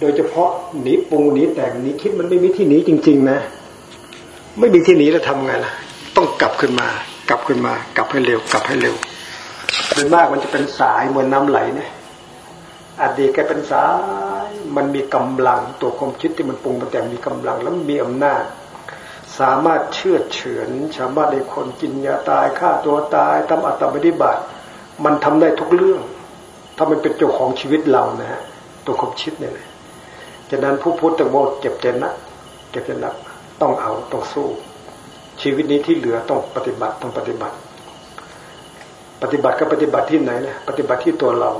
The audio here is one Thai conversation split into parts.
โดยเฉพาะหนีปรุงหนีแต่งหนีคิดมันไม่มีที่หนีจริง ๆ นะ ไม่มีที่หนีแล้วทำไงล่ะ ต้องกลับขึ้นมา กลับขึ้นมา กลับให้เร็ว กลับให้เร็วโดยมากมันจะเป็นสายเหมือนน้าไหลเนี่ยอดีตแกเป็นสาย มันมีกำลังตัวความคิดที่มันปรุงมันแต่งมีกำลังแล้วมีอำนาจ สามารถเชื่อเฉือนสามารถให้คนกินยาตายฆ่าตัวตายทำอัตปฏิบัติ มันทำได้ทุกเรื่อง ถ้ามันเป็นเจ้าของชีวิตเรานะฮะตัวความคิดเนี่ย ฉะนั้นผู้พุทธต้องบอกเจ็บเจนนะเจ็บเจนนะต้องเอาต้องสู้ ชีวิตนี้ที่เหลือต้องปฏิบัติต้องปฏิบัติ ปฏิบัติก็ปฏิบัติที่ไหนนะปฏิบัติที่ตัวเรา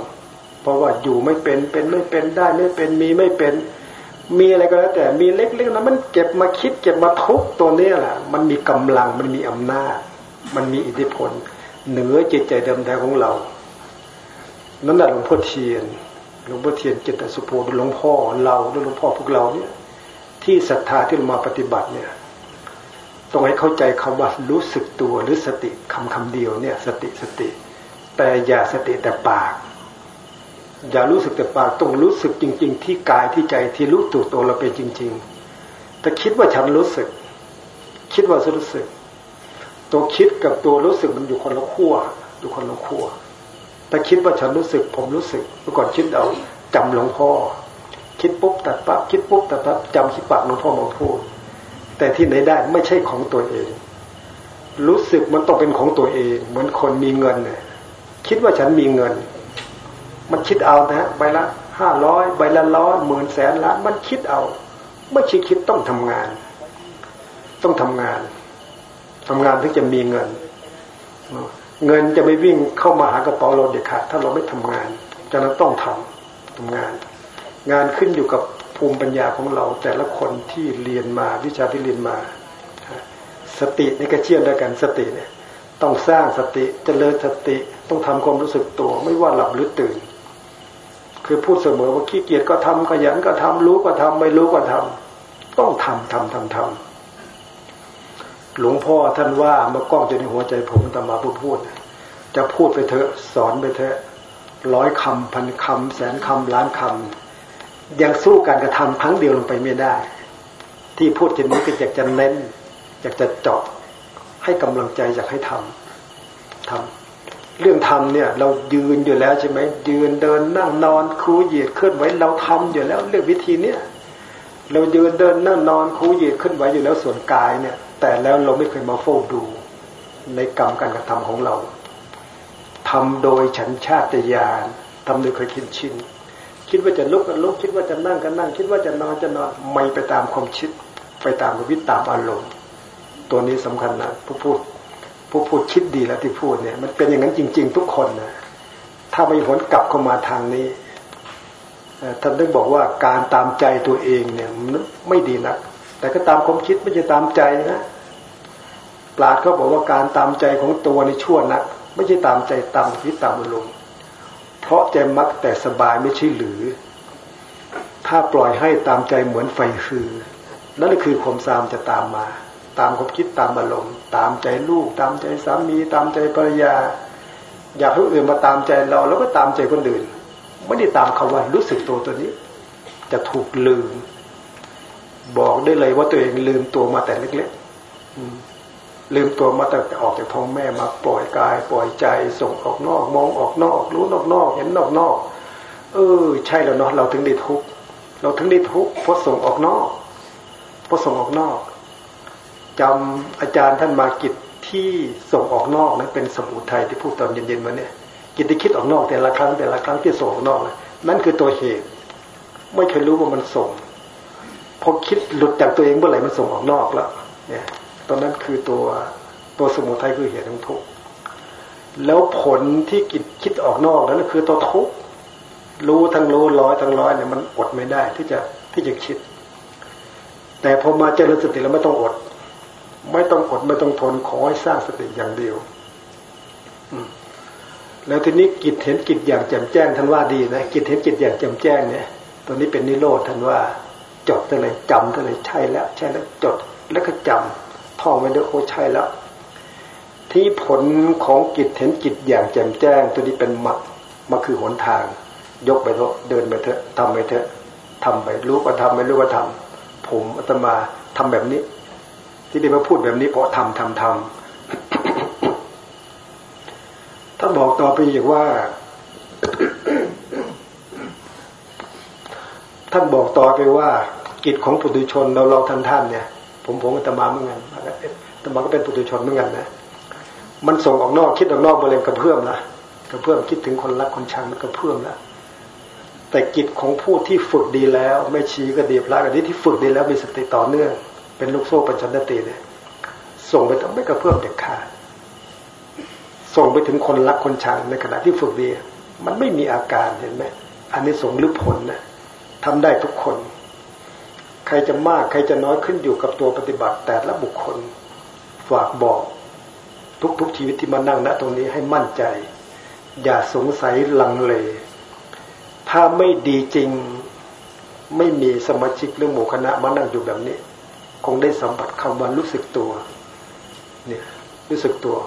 เพราะว่าอยู่ไม่เป็นเป็นไม่เป็นได้ไม่เป็นมีไม่เป็น มีอะไรก็แล้ว แต่มีเล็กๆนะมันเก็บมาคิดเก็บมาทุกตัวนี้แหละมันมีกำลังมันมีอำนาจ มันมีอิทธิพล เหนือจิตใจเดิมแท้ของเรานั่นแหละหลวงพ่อเทียน หลวงพ่อเทียนจิตสุโภหลวงพ่อเราด้วยหลวงพ่อพวกเราเนี่ยที่ศรัทธาที่เรามาปฏิบัติเนี่ยต้องให้เข้าใจคำว่ารู้สึกตัวหรือสติคำคำเดียวเนี่ย สติสติ แต่อย่าสติแต่ปาก อย่ารู้สึกแต่ปากต้องรู้สึกจริง ๆ ที่กายที่ใจที่รู้ตัวตัวเราเป็นจริง ๆ แต่คิดว่าฉันรู้สึก คิดว่าฉันรู้สึก ตัวคิดกับตัวรู้สึกมันอยู่คนละขั้วอยู่คนละขั้ว แต่คิดว่าฉันรู้สึก ผมรู้สึกเมื่อก่อนคิดเอาจำหลวงพ่อ คิดปุ๊บตัดปั๊บคิดปุ๊บตัดปั๊บจำคิดปากหลวงพ่อมาพูด แต่ที่ไหนได้ไม่ใช่ของตัวเอง รู้สึกมันต้องเป็นของตัวเอง เหมือนคนมีเงินเนี่ยคิดว่าฉันมีเงิน มันคิดเอานะใบละห้าร้อยใบละร้อยหมื่นแสนล้านมันคิดเอาไม่ใช่คิดต้องทำงาน ต้องทำงานทำงานถึงจะมีเงิน เงินจะไม่วิ่งเข้ามาหากระเป๋าเราเด็ดขาดถ้าเราไม่ทำงานฉะนั้นต้องทำทำงาน งานขึ้นอยู่กับภูมิปัญญาของเรา แต่ละคนที่เรียนมาวิชาที่เรียนมา สตินี่ก็เชื่อมด้วยกันสติเนี่ยต้องสร้างสติเจริญสติต้องทำความรู้สึกตัว ไม่ว่าหลับหรือตื่น คือพูดเสมอว่าขี้เกียจก็ทำขยันก็ทำรู้ก็ทำไม่รู้ก็ทำต้องทำทำทำทำ หลวงพ่อท่านว่ามื่อกล้องจะในหัวใจผมตมาพูดพูด จะพูดไปเถอะสอนไปเถอะร้อยคำพันคำแสนคำล้านคำยังสู้การกระทำครั้งเดียวลงไปไม่ได้ ที่พูดเช่นนี้ก็อยากจะเน้น อยากจะเจาะให้กำลังใจอยากให้ทำทำเรื่องทำเนี่ย เรายืนอยู่แล้วใช่ไหมยืนเดินนั่งนอนครูเหยียดเคลื่อนไหวเราทำอยู่แล้วเรื่องวิธีเนี้ยเรายืนเดินนั่งนอนครูเหยียดเคลื่อนไหวอยู่แล้วส่วนกายเนี่ย แต่แล้วเราไม่เคยมาเฝ้าดูในกรรมการกระทำของเราทำโดยฉันชาติญาณทำโดยเคยคิดชินคิดว่าจะลุกก็ลุกคิดว่าจะนั่งก็นั่ง คิดว่าจะนอนจะนอนไม่ไปตามความคิด ไปตามวิตามอารมณ์ ตัวนี้สำคัญนะผู้พูดผู้พูดคิดดีแล้วที่พูดเนี่ย มันเป็นอย่างนั้นจริง ๆ ทุกคนนะถ้าไม่ผลกลับเข้ามาทางนี้ท่านได้บอกว่าการตามใจตัวเองเนี่ยไม่ดีนะ แต่ก็ตามความคิดไม่ใช่ตามใจนะปราดเขาบอกว่าการตามใจของตัวในชั่วนะไม่ใช่ตามใจตามคิดตามอารมณ์เพราะใจมักแต่สบายไม่ใช่หรือ ถ้าปล่อยให้ตามใจเหมือนไฟคือนั่นคือความซามจะตามมา ตามความคิดตามอารมณ์ตามใจลูก ตามใจสามีตามใจภรรยา อยากให้อื่นมาตามใจเรา แล้วก็ตามใจคนอื่น ไม่ได้ตามคำว่ารู้สึกตัวตัวนี้ จะถูกลืม บอกได้เลยว่าตัวเองลืมตัวมาแต่เล็กๆลืมตัวมาแต่ออกจากท้องแม่มาปล่อยกาย ปล่อยใจส่งออกนอก มองออกนอก รู้นอกนอก เห็นนอกนอก เออ ใช่แล้วเนาะเราถึงได้ทุกเราถึงได้ทุกเพราะส่งออกนอกเพราะส่งออกนอกจำอาจารย์ท่านมากิจที่ส่งออกนอกนั้นเป็นสมุทัยที่พูดตอนเย็นๆมาเนี่ยกิจที่คิดออกนอกแต่ละครั้งแต่ละครั้งที่ส่งออกนอกนั่นคือตัวเหตุ ไม่เคยรู้ว่ามันส่ง พอคิดหลุดจากตัวเองเมื่อไหร่มันส่งออกนอกแล้ว เนี่ย ตอนนั้นคือตัวตัวสมุทัยคือเหตุของทุกข์แล้วผลที่กิดคิดออกนอกนั้นคือตัวทุกข์รู้ทั้งรู้ร้อยทั้งร้อยเนี่ยมันอดไม่ได้ที่จะที่จะคิด แต่พอมาเจริญสติแล้วไม่ต้องอด ไม่ต้องอดไม่ต้องทนขอให้สร้างสติอย่างเดียวแล้วทีนี้กิจเห็นกิจอย่างแจ่มแจ้งท่านว่าดีนะกิจเห็นกิจอย่างแจ่มแจ้งเนี่ยตัวนี้เป็นนิโรธท่านว่า จดเลยจำเลยใช่แล้วใช่แล้วจดแล้วก็จำท่องไปด้วยโอ้ใช่แล้ว ที่ผลของกิจเห็นกิจอย่างแจ่มแจ้ง ตัวนี้เป็นมรรคมาคือหนทาง ยกไปเถอะเดินไปเถอะทำไปเถอะทำไปรู้ก็ทำไม่รู้ก็ทำผมอาตมาทำแบบนี้ ที่ได้มาพูดแบบนี้เพราะทำทำทำท่านบอกต่อไปอีกว่าท่านบอกต่อไปว่า กิจของปุถุชนเราเราท่านท่านเนี่ย ผมผมอาตมาเหมือนกันอาตมาก็เป็นปุถุชนเหมือนกันนะมันส่งออกนอกคิดออกนอกบริเวณกระเพื่อมนะกระเพื่อมคิดถึงคนรักคนชังมันกระเพื่อมแล้วแต่กิจของผู้ที่ฝึกดีแล้วไม่ชี้ก็ดีพระกันนี้ที่ฝึกดีแล้วมีสติต่อเนื่อง เป็นลูกโซ่ปัญชนติเนี่ยส่งไปต้องไม่กระเพื่อมเด็ดขาดส่งไปถึงคนรักคนชังในขณะที่ฝึกดี มันไม่มีอาการเห็นไหมอันนี้ส่งหรือผลนะทำได้ทุกคน ใครจะมากใครจะน้อยขึ้นอยู่กับตัวปฏิบัติ แต่ละบุคคลฝากบอกทุกๆชีวิตที่มานั่งณตรงนี้ให้มั่นใจ อย่าสงสัยลังเล ถ้าไม่ดีจริงไม่มีสมาชิกหรือหมู่คณะมานั่งอยู่แบบนี้ คงได้สัมผัสคำว่ารู้สึกตัว เนี่ย รู้สึกตัว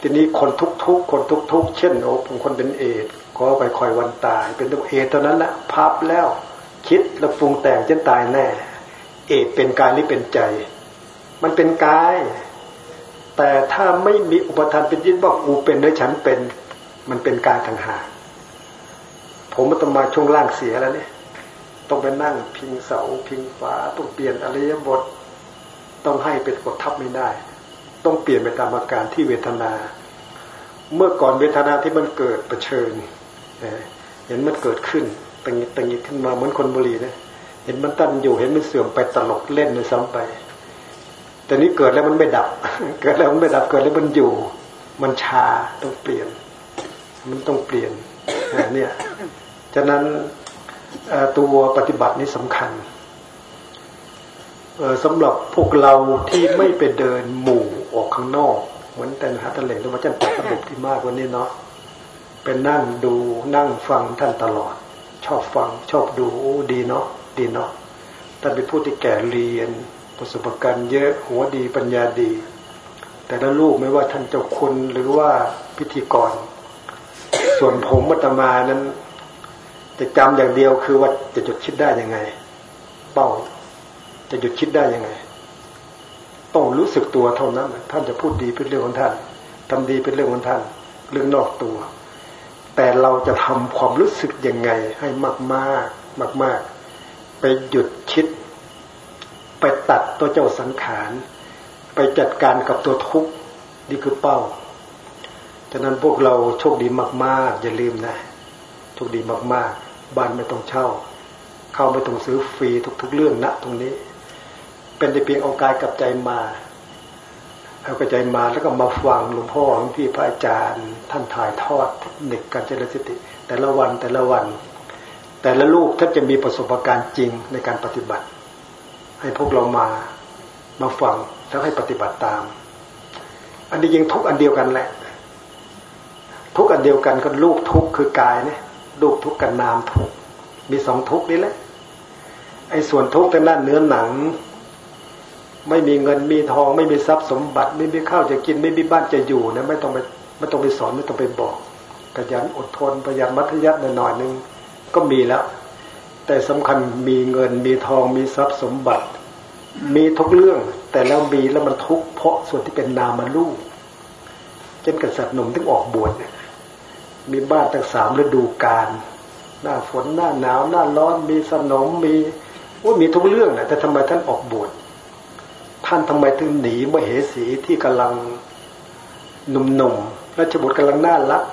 ทีนี้คนทุกๆคนทุกๆเช่นโอ้ผมคนเป็นเอดก็ไปคอยวันตาย เป็นตัวเอดตอนนั้นแหละพับแล้ว คิดแล้วฟุงแต่งจะตายแน่ เอดเป็นกายหรือเป็นใจ มันเป็นกาย แต่ถ้าไม่มีอุปทานเป็นยึดว่ากูเป็นหรือฉันเป็น มันเป็นการทางหาผมต้องมาช่วงล่างเสียแล้วเนี่ยต้องไปนั่งพิงเสาพิงฝาต้องเปลี่ยนอริยบท ต้องให้เป็นกดทับไม่ได้ ต้องเปลี่ยนไปตามอาการที่เวทนา เมื่อก่อนเวทนาที่มันเกิดประเชิญเห็นมันเกิดขึ้น ตังตังขึ้นมาเหมือนคนบุรีนะเห็นมันตั้นอยู่เห็นมันเสื่อมไปตลกเล่นเลยซ้ำไป แต่นี้เกิดแล้วมันไม่ดับ เกิดแล้วมันไม่ดับเกิดแล้วมันอยู่ มันชาต้องเปลี่ยน มันต้องเปลี่ยนเนี่ยฉะนั้นตัวปฏิบัตินี้สำคัญสำหรับพวกเราที่ไม่ไปเดินหมู่ออกข้างนอก เหมือนแต่หาตะเลงธรรมจันทร์ตัดระบบที่มากกว่านี้เนาะเป็นนั่งดูนั่งฟังท่านตลอด ชอบฟังชอบดูดีเนาะดีเนาะท่านเป็นผู้ที่แก่เรียนประสบการณ์เยอะหัวดีปัญญาดี แต่ละลูกไม่ว่าท่านเจ้าคุณหรือว่าพิธีกร ส่วนผมมัตมานั้น จะจำอย่างเดียวคือว่าจะหยุดคิดได้ยังไง เป้าจะหยุดคิดได้ยังไง ต้องรู้สึกตัวเท่านั้น ท่านจะพูดดีเป็นเรื่องของท่านทำดีเป็นเรื่องของท่าน เรื่องนอกตัว แต่เราจะทำความรู้สึกยังไงให้มากมากมากมากไปหยุดคิด ไปตัดตัวเจ้าสังขาร ไปจัดการกับตัวทุกข์นี่คือเป้าฉะนั้นพวกเราโชคดีมาก ๆ อย่าลืมนะโชคดีมาก ๆ บ้านไม่ต้องเช่า เข้าไม่ต้องซื้อฟรีทุก ๆ เรื่องนะตรงนี้ เป็นแต่เพียงเอากายกับใจมา เอากระใจมาแล้วก็มาฟังหลวงพ่อหลวงพี่พระอาจารย์ ท่านถ่ายทอดเทคนิคการเจริญสติ แต่ละวันแต่ละวัน แต่ละลูกท่านจะมีประสบการณ์จริงในการปฏิบัติ ให้พวกเรามามาฟังแล้วให้ปฏิบัติตาม อันนี้ยังทุกอันเดียวกันแหละ ทุกอันเดียวกันก็ลูกทุกคือกายเนี่ยลูกทุกกันนามทุกมีสองทุกนี่แหละไอ้ส่วนทุกทางด้านเนื้อหนัง ไม่มีเงินมีทอง ไม่มีทรัพย์สมบัติ ไม่มีข้าวจะกินไม่มีบ้านจะอยู่นะไม่ต้องไปไม่ต้องไปสอนไม่ต้องไปบอกขยันอดทนประหยัดมัธยัติหน่อยนึงก็มีแล้ว แต่สำคัญมีเงินมีทองมีทรัพย์สมบัติ มีทุกเรื่อง แต่แล้วมีแล้วมันทุกเพราะส่วนที่เป็นนามาลูกเช่นกษัตริย์หนุ่มที่ออกบวชมีบ้านตั้งสามฤดูกาลหน้าฝนหน้าหนาวหน้าร้อนมีสนมมีว่ามีทุกเรื่องนะแต่ทำไมท่านออกบวช ท่านทำไมถึงหนีมเหสีที่กำลังหนุ่มๆราชบุตรกำลังน่ารัก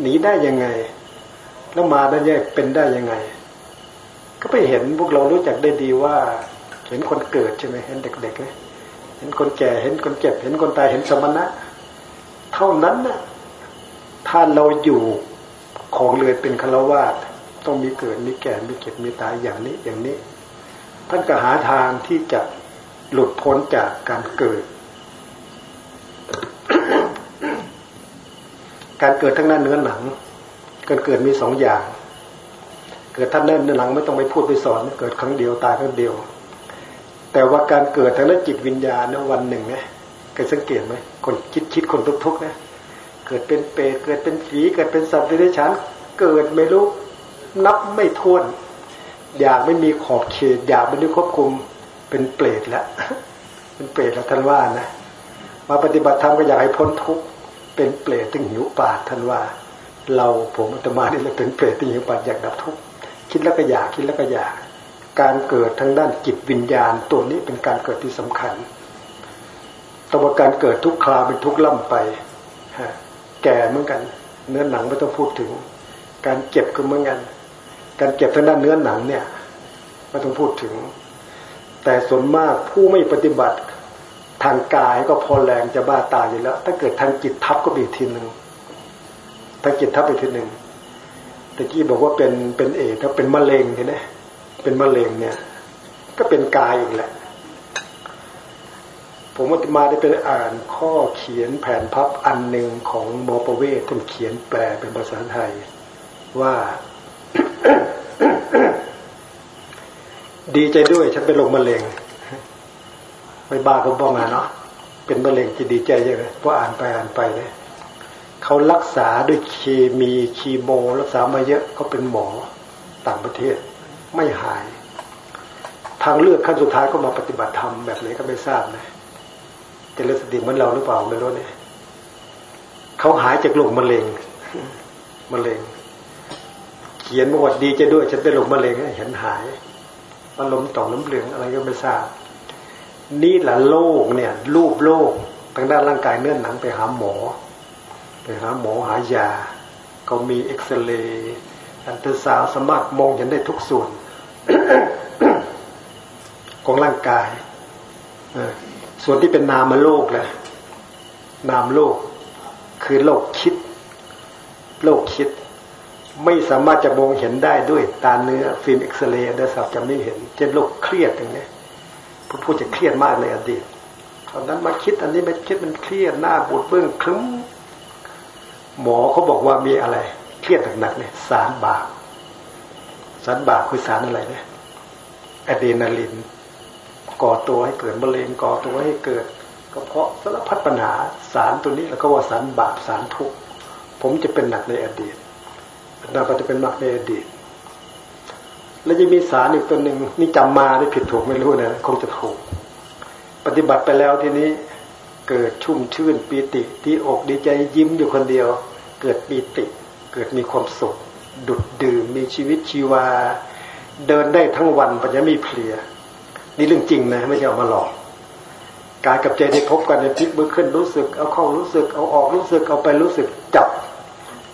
หนีได้ยังไง แล้วมาได้ยังเป็นได้ยังไง ก็ไปเห็นพวกเรารู้จักได้ดีว่า เห็นคนเกิดใช่ไหมเห็นเด็กๆเห็นคนแก่เห็นคนเจ็บ เห็นคนตายเห็นสมณะ เท่านั้นนะถ้าเราอยู่ของเลยเป็นคารวาสต้องมีเกิดมีแก่มีเก็บมีตายอย่างนี้อย่างนี้ ท่านก็หาทางที่จะ หลุดพ้นจากการเกิด การเกิดทั้งนั้นเนื้อหนัง การเกิดมีสองอย่าง เกิดท่านเน่นหลังไม่ต้องไปพูดไปสอน เกิดครั้งเดียวตายครั้งเดียว แต่ว่าการเกิดทางด้านจิตวิญญาณนะวันหนึ่งนะเคยสังเกตไหมคนคิดคิดคนทุกทุกนะเกิดเป็นเปรตเกิดเป็นผีเกิดเป็นสัตว์เดรัจฉานเกิดไม่รู้นับไม่ถ้วน อยากไม่มีขอบเขต อยากไม่ได้ควบคุม เป็นเปรตแล้วเป็นเปรตแล้วท่านว่านะมาปฏิบัติธรรมก็อยากให้พ้นทุกข์เป็นเปรตถึงหิวปาดท่านว่า เราผมอาตมานี่เราเป็นเปรตถึงหิวปาดอยากดับทุกข์คิดแล้วก็อยากคิดแล้วก็อยาก การเกิดทางด้านจิตวิญญาณตัวนี้เป็นการเกิดที่สำคัญตัวการเกิดทุกคราเป็นทุกล่ำไปแก่เหมือนกัน เนื้อหนังไม่ต้องพูดถึง การเจ็บก็เหมือนกัน การเจ็บทางด้านเนื้อหนังเนี่ยไม่ต้องพูดถึง แต่ส่วนมากผู้ไม่ปฏิบัติทางกายก็พอแรงจะบ้าตายอยู่แล้ว ถ้าเกิดทางจิตทับก็อีกทีหนึ่งทางจิตทับอีกทีหนึ่งตะกี้บอกว่าเป็นเป็นเอถ้าเป็นมะเร็งเห็นไหมเป็นมะเร็งเนี่ย ก็เป็นกายอีกแหละ ผมว่ามาได้เป็นอ่านข้อเขียนแผ่นพับอันหนึ่งของมอประเวศท่านเขียนแปลเป็นภาษาไทย ว่า ดีใจด้วยฉันเป็นลงมะเร็งไม่บ้าก็บ้องอะเนาะเป็นมะเร็งจะดีใจใช่ไหมเพราะอ่านไปอ่านไปเลยเขารักษาด้วยเคมีคีโม รักษามาเยอะเขาเป็นหมอต่างประเทศ ไม่หาย ทางเลือกขั้นสุดท้ายก็มาปฏิบัติธรรมแบบไหนก็ไม่ทราบนะจะเลือกสติเหมือนเราหรือเปล่าไม่รู้เนี่ยเขาหายจากโรคมะเร็งมะเร็ง เขียนว่าดีจะด้วย ฉันเป็นโรคมะเร็งเห็นหาย อารมณ์ต่อน้ำเหลืองอะไรก็ไม่ทราบนี่แหละโลกเนี่ย รูปโลกทางด้านร่างกายเนื้อหนังไปหาหมอ ไปหาหมอหายา ก็มีเอ็กซเรย์อันตราซาวสามารถมองเห็นได้ทุกส่วน ของร่างกายส่วนที่เป็นนามโลกแหละนามโลก คือโลกคิด โลกคิด ไม่สามารถจะมองเห็นได้ด้วยตาเนื้อฟิล์มเอ็กซเรย์อันตราซาวจะไม่เห็น เช่นโลกเครียดอย่างนี้ผู้พูดจะเครียดมากในอดีตตอนนั้นมาคิดอันนี้ม่คิดมันเครียดหน้าบูดเบื้องคลึ้มหมอเขาบอกว่ามีอะไร เครียดหนักๆเนี่ยสารบาปสารบาปคือสารอะไรเนี่ยอะดรีนาลิน ก่อตัวให้เกิดมะเร็งก่อตัวให้เกิดก็เพราะสารพัดปัญหาสารตัวนี้แล้วก็ว่าสารบาปสารทุกข์ผมจะเป็นหนักในอดีต นาปจะเป็นหนักในอดีต แล้วจะมีสารอีกตัวหนึ่งนี่จำมาได้ผิดถูกไม่รู้นะคงจะถูก ปฏิบัติไปแล้วทีนี้เกิดชุ่มชื่นปีติ ที่อกดีใจยิ้มอยู่คนเดียว เกิดปีติ เกิดมีความสุข ดุดดื่มมีชีวิตชีวา เดินได้ทั้งวันปัญญามีเพลีย นี่เรื่องจริงนะ ไม่ใช่เอามาหลอกกายกับใจได้พบกันในพลิกมือขึ้นรู้สึก เอาเข้ารู้สึก เอาออกรู้สึกเอาไปรู้สึกจับ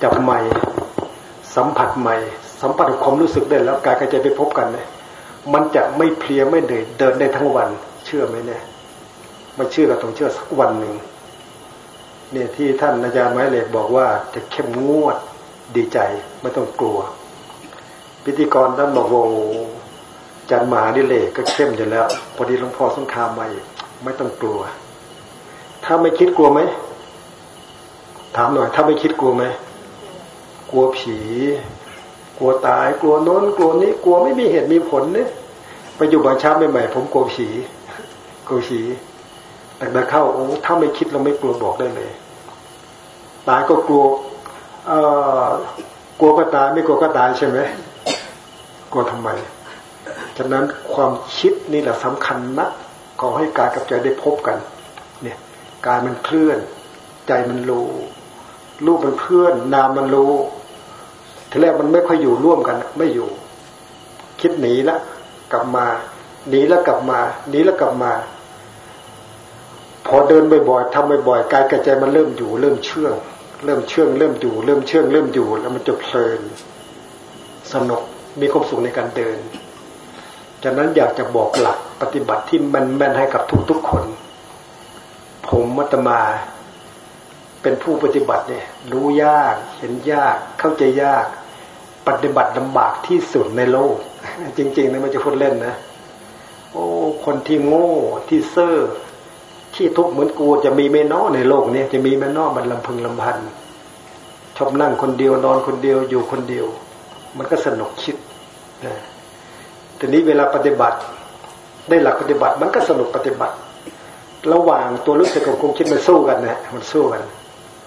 จับใหม่ สัมผัสใหม่ สัมผัสความรู้สึกได้แล้วกายกับใจไปพบกันเนี่ยมันจะไม่เพลียไม่เหนื่อยเดินได้ทั้งวัน เชื่อไหมเนี่ยไม่เชื่อก็ต้องเชื่อสักวันหนึ่งเนี่ยที่ท่านอาจารย์ไม้เหล็กบอกว่าจะเข้มงวดดีใจไม่ต้องกลัว พิธีกรท่านบอกว่าจันมหาดิเลกก็เข้มอยู่แล้ว พอดีหลวงพ่อสงครามมาอีกไม่ต้องกลัว ถ้าไม่คิดกลัวไหมถามหน่อย ถ้าไม่คิดกลัวไหม กลัวผี กลัวตาย กลัวโน้น กลัวนี้ กลัวไม่มีเหตุมีผลเนี่ยไปอยู่บางช้าใหม่ๆผมกลัวผีกลัวผีแต่เดินเข้าโอ้ถ้าไม่คิดเราไม่กลัวบอกได้เลยตายก็กลัวเอ่อกลัวก็ตายไม่กลัวก็ตายใช่ไหมกลัวทำไมฉะนั้นความคิดนี่แหละสำคัญนะขอให้กายกับใจได้พบกัน เนี่ยกายมันเคลื่อน ใจมันรู้รูปมันเคลื่อน นามมันรู้ ทีแรกมันไม่ค่อยอยู่ร่วมกัน ไม่อยู่ คิดหนีแล้วกลับมาหนีแล้วกลับมาหนีแล้วกลับมา พอเดินบ่อยๆทำบ่อยๆกายกระใจมันเริ่มอยู่ เริ่มเชื่อง เริ่มเชื่อง เริ่มอยู่ เริ่มเชื่อง เริ่มอยู่ แล้วมันจะเพลินสนุกมีความสุขในการเดินจากนั้นอยากจะบอกหลักปฏิบัติที่มันแม่นให้กับทุกๆคน ผมมัตมาเป็นผู้ปฏิบัติเนี่ย รู้ยาก เห็นยาก เข้าใจยาก ปฏิบัติลำบากที่สุดในโลก จริงๆนะมันจะพูดเล่นนะ โอ้ คนที่โง่ที่เซ่อที่ทุกข์เหมือนกูจะมีไม่น้อในโลกนี้จะมีไม่น้อมันลำพึงลำพันชอบนั่งคนเดียวนอนคนเดียวอยู่คนเดียว มันก็สนุกคิดนะทีนี้เวลาปฏิบัติ ได้หลักปฏิบัติ มันก็สนุกปฏิบัติ ระหว่างตัวรู้สึกกับความคิดมันสู้กันนะมันสู้กัน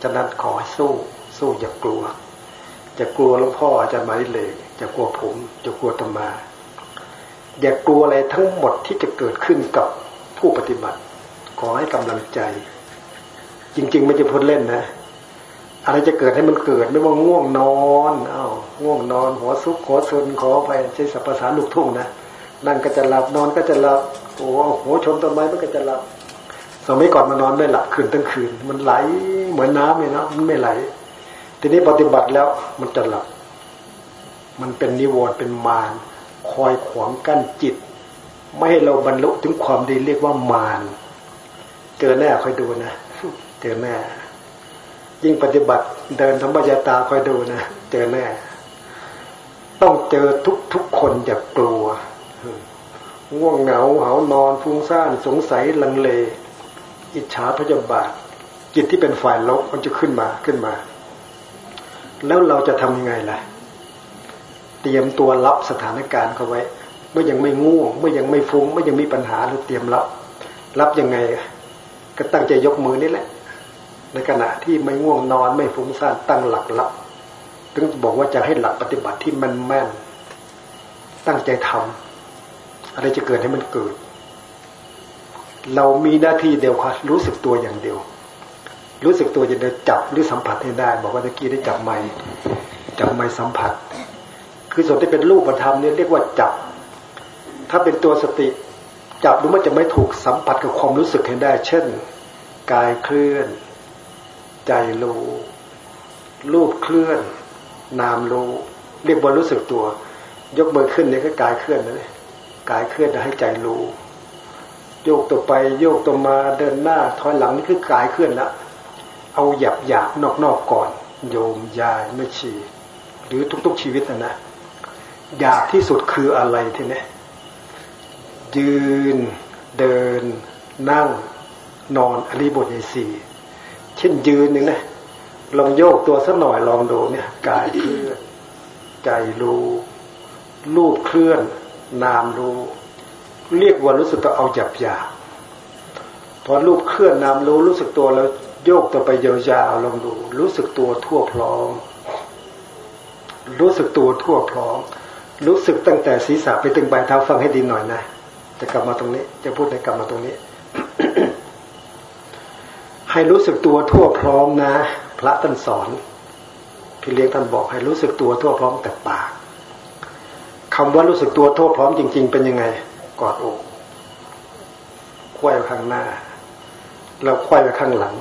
ฉะนั้นขอให้สู้ สู้อย่ากลัว จะกลัวหลวงพ่ออาจารย์มาดิเลกจะกลัวผม จะกลัวตมา อย่ากลัวอะไรทั้งหมดที่จะเกิดขึ้นกับผู้ปฏิบัติ ขอให้กำลังใจ จริง ๆ ไม่จะพูดเล่นนะ อะไรจะเกิดให้มันเกิดไม่ว่าง่วงนอนอ้าวง่วงนอนหัวซุกหัวซนขอไปใช้สัพพสาลูกทุ่งนะนั่งก็จะหลับนอนก็จะหลับโอ้โหชนต้นไม้มันก็จะหลับสมัยก่อนมานอนไม่หลับคืนทั้งคืน มันไหลเหมือนน้ำเลยนะมันไม่ไหล ทีนี้ปฏิบัติแล้วมันจะหลับ มันเป็นนิวรณ์เป็นมารคอยขวางกั้นจิต ไม่ให้เราบรรลุถึงความดีเรียกว่ามารเจอแน่คอยดูนะเจอแน่ยิ่งปฏิบัติเดินธรรมยตาคอยดูนะเจอแน่ ต้องเจอทุกทุกคนอย่ากกลัวง่วงเหงาเหานอนฟุ้งซ่านสงสัยลังเล อิจฉาพยาบาทจิตที่เป็นฝ่ายลบมันจะขึ้นมาขึ้นมา แล้วเราจะทำยังไงล่ะ เตรียมตัวรับสถานการณ์เขาไว้ เมื่อยังไม่ง่วง เมื่อยังไม่ฟุ้ง เมื่อยังมีปัญหาเราเตรียมรับ รับยังไง ก็ตั้งใจยกมือนี่แหละ ในขณะที่ไม่ง่วงนอนไม่ฟุ้งซ่านตั้งหลักรับ ถึงบอกว่าจะให้หลักปฏิบัติที่มันแม่น ตั้งใจทำอะไรจะเกิดให้มันเกิด เรามีหน้าที่เดียวค่ะ รู้สึกตัวอย่างเดียว รู้สึกตัวจะได้จับหรือสัมผัสให้ได้ บอกว่าตะกี้ได้จับไม้จับไม้สัมผัส คือส่วนที่เป็นรูปธรรมเนี่ยเรียกว่าจับ ถ้าเป็นตัวสติ จับรู้ว่าจะไม่ถูกสัมผัสกับความรู้สึกให้ได้ เช่น กายเคลื่อน ใจรู้รูปเคลื่อน นามรู้เรียกว่ารู้สึกตัว ยกมือขึ้นเนี่ยก็กายเคลื่อนนะกายเคลื่อนให้ใจรู้โยกตัวไปโยกตัวมาเดินหน้าถอยหลังนี่คือกายเคลื่อนละ เอาหยับหยาบนอกๆก่อน โยมยายไม่ชี หรือทุก ๆ ชีวิตนะนะหยาบที่สุดคืออะไรทีนี้ยืนเดิน นั่ง นอนอริบทในสี่เช่นยืนหนึ่งนะลองโยกตัวสักหน่อยลองดูเนี่ยกายเคลื่อนใจรู้รูปเคลื่อน นามรู้ เรียกว่ารู้สึกตัวเอาหยาบหยาพอรูปเคลื่อนนามรู้รู้สึกตัวแล้ว โยกตัวไปยาวๆลองดู รู้สึกตัวทั่วพร้อม รู้สึกตัวทั่วพร้อม รู้สึกตั้งแต่ศีรษะไปถึงปลายเท้าฟังให้ดีหน่อยนะ จะกลับมาตรงนี้ จะพูดในกลับมาตรงนี้ ให้รู้สึกตัวทั่วพร้อมนะ พระท่านสอนพี่เลี้ยงท่านบอกให้รู้สึกตัวทั่วพร้อมแต่ปากคำว่ารู้สึกตัวทั่วพร้อมจริง ๆ เป็นยังไง กอดอกควยข้างหน้า แล้วควยไปข้างหลัง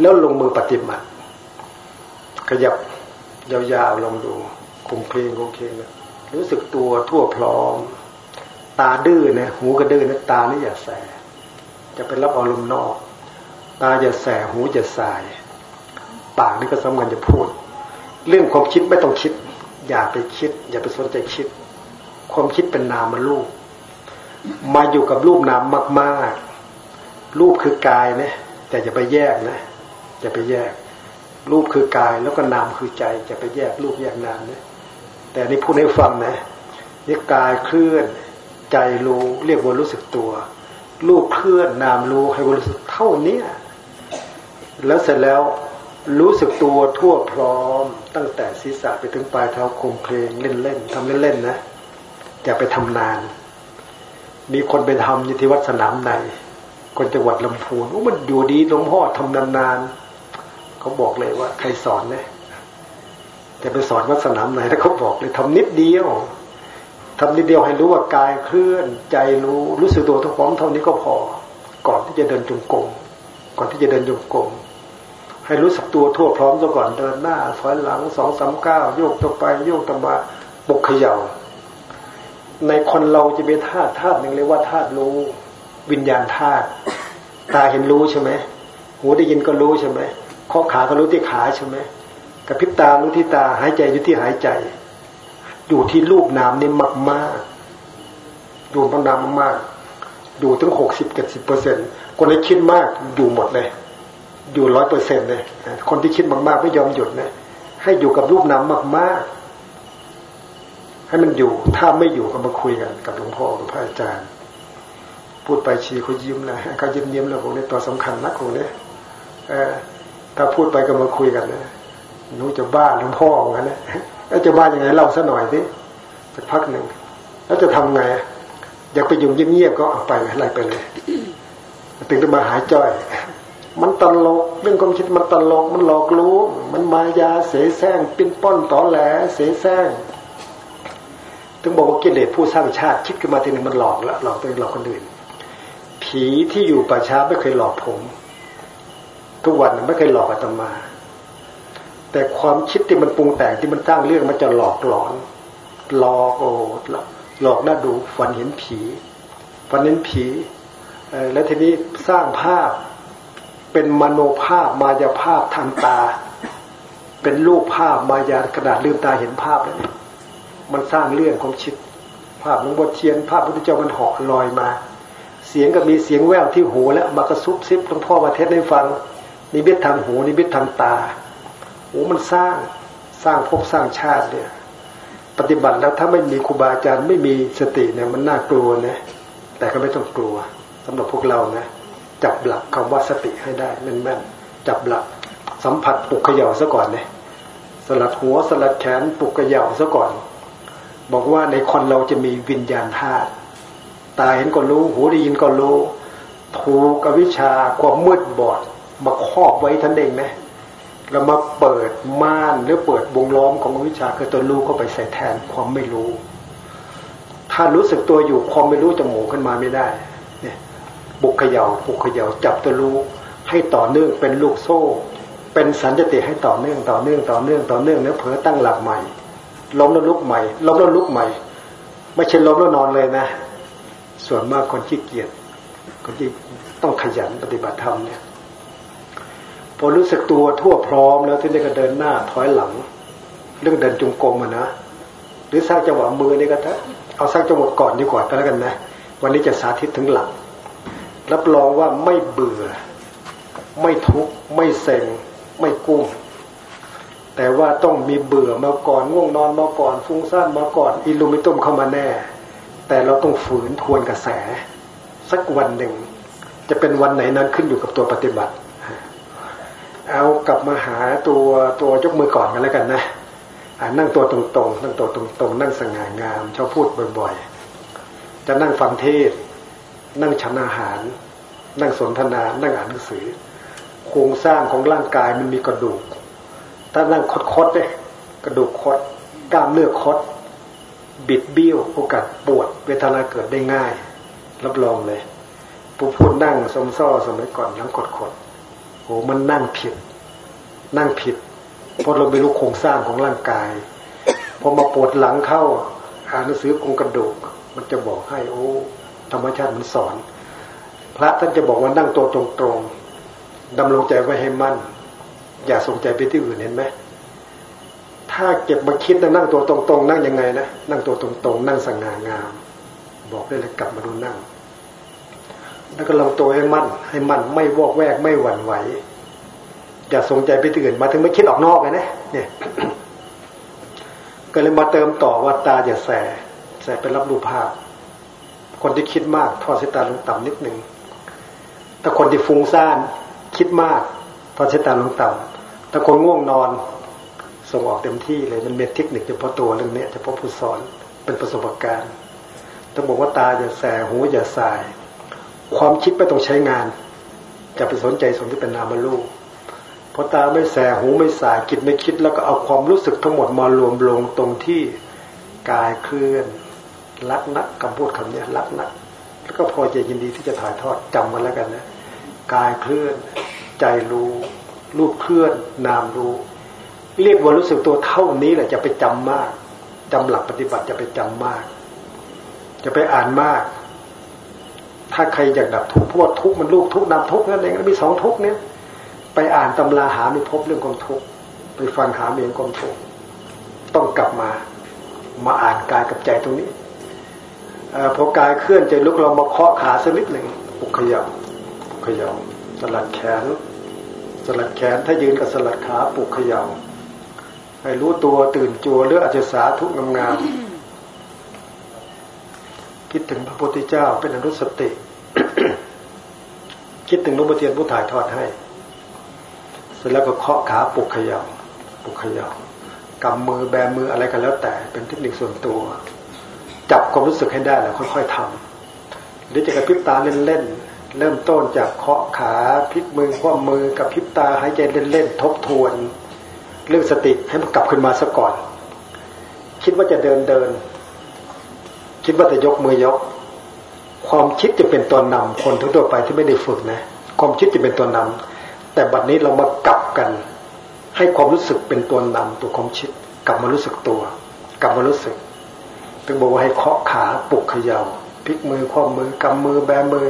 แล้วลงมือปฏิบัติ ขยับยาวๆลองดูคุมเพลงโอเคนะรู้สึกตัวทั่วพร้อม ตาดื้อนะหูก็ดื้อนะตานี่อย่าแส จะเป็นรับอารมณ์นอก ตาอย่าแสหูอย่าสาย ปากนี่ก็สำคัญจะพูด เรื่องความคิดไม่ต้องคิด อย่าไปคิด อย่าไปสนใจคิด ความคิดเป็นนามมารูปมาอยู่กับรูปนามมาก ๆ รูปคือกายนะแต่อย่าไปแยกนะ อย่าไปแยก รูปคือกายแล้วก็นามคือใจ จะไปแยกรูปแยกนามนะแต่นี่พูดให้ฟังนะนี่กายเคลื่อน ใจรู้เรียกว่ารู้สึกตัว รูปเคลื่อนนามรู้ให้รู้สึกเท่านี้แล้วเสร็จแล้วรู้สึกตัวทั่วพร้อม ตั้งแต่ศีรษะไปถึงปลายเท้าคงเพลงเล่นๆทำเล่นๆนะอย่าไปทำนาน มีคนไปทำอยู่ที่วัดสนามในคนจังหวัดลำพูนโอ้มันอยู่ดีหลวงพ่อทำนานๆ เขาบอกเลยว่า ใครสอนเนี่ยจะไปสอนวัดสนามไหนแล้วเขาบอกเลยทำนิดเดียวทำนิดเดียวให้รู้ว่ากายเคลื่อน ใจรู้รู้สึกตัวทุกพร้อมเท่านี้ก็พอ ก่อนที่จะเดินจงกรมก่อนที่จะเดินจงกรมให้รู้สึกตัวทั่วพร้อมซะก่อนเดินหน้าถอยหลังสองสามเก้าโยกตัวไปโยกตัวมาปกเขย่า ในคนเราจะมีธาตุธาตุหนึ่งเรียกว่าธาตุรู้ วิญญาณธาตุตาเห็นรู้ใช่ไหมหูได้ยินก็รู้ใช่ไหม ข้อขาก็รู้ที่ขาใช่ไหมกระพริบตารู้ที่ตา หายใจอยู่ที่หายใจ อยู่ที่รูปนามนี่มากมากดูพนามมากอยู่ถึงหกสิบเจ็ดสิบเปอร์เซ็นคนที่คิดมากอยู่หมดเลย อยู่ร้อยเปอร์เซ็นต์เลย คนที่คิดมากๆไม่ยอมหยุดนะให้อยู่กับรูปนามมาก ๆ ให้มันอยู่ ถ้าไม่อยู่ก็มาคุยกัน กับหลวงพ่อกับพระอาจารย์ พูดไปชีเขายิ้มนะเขายิ้มยิ้มแล้วพวกนี้ตัวสำคัญนะพวกนี้ ถ้าพูดไปก็มาคุยกันนะหนูจะบ้าหลวงพ่อเหมือนกันนะแล้วจะบ้ายังไงเล่าซะหน่อยสิสักพักหนึ่งแล้วจะทำไงอยากไปอยุ่เงียบๆก็เอาไปอะไรไปเลยถึงจะมาหายจ้อย มันตลกเรื่องความคิดมันตลกมันหลอกลวงมันมายาเสแสร้งปิ้นป้อนต่อแหลเสแสร้งถึงบอกว่ากิเลสผู้สร้างชาติคิดขึ้นมาทีนึงมันหลอกแล้วหลอกตัวเองหลอกคนอื่นผีที่อยู่ป่าช้าไม่เคยหลอกผม ทุกวันไม่เคยหลอกอาตมา แต่ความคิดที่มันปรุงแต่งที่มันสร้างเรื่องมันจะหลอกหลอนหลอกโอ้หลอกน่าดูฝันเห็นผีฝันเห็นผีแล้วทีนี้สร้างภาพเป็นมโนภาพมายาภาพทางตา เป็นรูปภาพมายากระดาษลืมตาเห็นภาพเลยมันสร้างเรื่องของชิด ภาพหลวงพ่อเทียน ภาพพุทธเจ้ามันเหาะลอยมา เสียงก็มีเสียงแววที่หูแล้วมากระซุบซิบหลวงพ่อมาเทศให้ฟัง นิมิตทางหูนิมิตทางตาโอ้มันสร้างสร้างภพสร้างชาติเนี่ย ปฏิบัติแล้วถ้าไม่มีครูบาอาจารย์ไม่มีสติเนี่ยมันน่ากลัวนะแต่ก็ไม่ต้องกลัวสำหรับพวกเรานะจับหลักคำว่าสติให้ได้แม่นๆจับหลักสัมผัสปลุกเขย่าซะก่อนเนี่ยสลัดหัวสลัดแขนปลุกเขย่าซะก่อน บอกว่าในคนเราจะมีวิญญาณธาตุตาเห็นก็รู้หูได้ยินก็รู้ถูกอวิชชาความมืดบอด มาครอบไว้ท่านเองนะเรามาเปิดม่านหรือเปิดวงล้อมของวิชาคือตัวรู้เข้าไปใส่แทนความไม่รู้ ถ้ารู้สึกตัวอยู่ความไม่รู้จะหมูขึ้นมาไม่ได้เนี่ยบุกเขยา่าบุกเขย่าจับตัวรู้ให้ต่อเนื่องเป็นลูกโซ่ เป็นสัญญติให้ต่อเนื่องต่อเนื่องต่อเนื่องต่อเนื่องแล้วเผลอตั้งหลักใหม่ ล้มแล้วลุกใหม่ล้มแล้วลุกใหม่ ไม่ใช่ล้มแล้วนอนเลยนะ ส่วนมากคนขี้เกียจคนที่ต้องขยันปฏิบัติธรรมเนี่ย พอรู้สึกตัวทั่วพร้อมแล้วที่นี่ก็เดินหน้าถอยหลัง เรื่องเดินจุงกรมอะนะ หรือสร้างจังหวะมือนี่ก็ถ้าเอาสร้างจังหวะก่อนดีกว่าก็แล้วกันนะ วันนี้จะสาธิตถึงหลัก รับรองว่าไม่เบื่อ ไม่ทุกข์ไม่เซ็งไม่กุ้งแต่ว่าต้องมีเบื่อมาก่อนง่วงนอนมาก่อนฟุ้งซ่านมาก่อนอิลูมิตุมเข้ามาแน่ แต่เราต้องฝืนทวนกระแส สักวันหนึ่ง จะเป็นวันไหนนั้นขึ้นอยู่กับตัวปฏิบัติ เอากลับมาหาตัวตัวยกมือก่อนกันแล้วกันนะนั่งตัวตรงๆ นั่งตัวตรงๆ นั่งสง่างามชอบพูดบ่อยๆ จะนั่งฟังเทศ นั่งฉันอาหาร นั่งสนทนา นั่งอ่านหนังสือ โครงสร้างของร่างกายมันมีกระดูก ถ้านั่งคดๆเนี่ยกระดูกคดกล้ามเนื้อคด บิดเบี้ยวโอกาสปวด เวทนาเกิดได้ง่าย รับรองเลย ผู้พูดนั่งสมซ้อสมัยก่อนนั่งคดๆ โอ้มันนั่งผิด นั่งผิดเพราะเราไม่รู้โครงสร้างของร่างกายพอมาปวดหลังเข้าอ่านหนังสือองกระดูก มันจะบอกให้โอ้ ธรรมชาติมันสอน พระท่านจะบอกว่านั่งตัวตรงๆดำรงใจไว้ให้มั่น อย่าสนใจไปที่อื่นเห็นไหมถ้าเก็บมาคิดนั่งตัวตรงๆ นั่งยังไงนะนั่งตัวตรงๆ นั่งสง่างาม บอกได้เลยกลับมาดูนั่ง แล้วก็ลองตัวให้มั่น ให้มั่นไม่วอกแวกไม่หวั่นไหวอย่าสนใจไปที่อื่นมาถึงไม่คิดออกนอกเลยนะเนี่ยก็เลยมาเติมต่อว่าตาอย่าแสแสเป็นรับรูปภาพ คนที่คิดมากทอดสายตาลงต่ำนิดหนึ่งแต่คนที่ฟุ้งซ่านคิดมากทอดสายตาลงต่ำแต่คนง่วงนอนส่งออกเต็มที่เลยมันเป็นเทคนิคเฉพาะตัวเรื่องนี้เฉพาะผู้สอนเป็นประสบการณ์ต้องบอกว่าตาอย่าแสหูอย่าสาย ความคิดไม่ต้องใช้งาน จะไปสนใจส่วนที่เป็นนามรูปพอตาไม่แสหูไม่สายจิตไม่คิด แล้วก็เอาความรู้สึกทั้งหมดมารวมลงตรงที่กายเคลื่อน รักนักคำพูดคำนี้รักนัก แล้วก็พอใจยินดีที่จะถ่ายทอดจำมันแล้วกันนะกายเคลื่อน ใจรู้รูปเคลื่อน นามรู้ เรียกว่ารู้สึกตัวเท่านี้แหละจะไปจำมากจำหลักปฏิบัติจะไปจำมาก จะไปอ่านมาก ถ้าใครอยากดับทุกข์เพราะว่าทุกข์มันลูกทุกข์ดับทุกข์นั่นเองมีสองทุกข์เนี่ย ไปอ่านตำราหาไม่พบเรื่องความทุกข์ไปฟังหาเองความทุกข์ต้องกลับมา มาอ่านกายกับใจตรงนี้พอกายเคลื่อนใจลุกเรามาเคาะขาสักนิดหนึ่งปุกขยับปุกขยับสลัดแขน สลัดแขนถ้ายืนกับสลัดขาปุกขยับให้รู้ตัวตื่นจัวหรืออาจจะสาทุกงาม คิดถึงพระพุทธเจ้าเป็นอนุสติ คิดถึงหลวงพ่อเทียนผู้ถ่ายทอดให้ เสร็จแล้วก็เคาะขาปลุกขยาปลุกขยากำมือแบมืออะไรกันแล้วแต่เป็นเทคนิคส่วนตัว จับความรู้สึกให้ได้แล้วค่อยๆทำหรือจะกระพริบตาเล่นๆเริ่มต้นจากเคาะขาพลิกมือคว่ำมือกับพริบตาหายใจเล่นๆทบทวน เรื่องสติให้มันกลับขึ้นมาซะก่อน คิดว่าจะเดินเดิน คิดว่าจะยกมือยก ความคิดจะเป็นตัวนำคนทั่วไปที่ไม่ได้ฝึกนะ ความคิดจะเป็นตัวนำแต่บัดนี้เรามากลับกัน ให้ความรู้สึกเป็นตัวนำตัวความคิด กลับมารู้สึกตัว กลับมารู้สึกถึงบอกว่าให้เคาะขาปลุกเขยา่าพลิกมือคว่ำมือกำมือแบมือ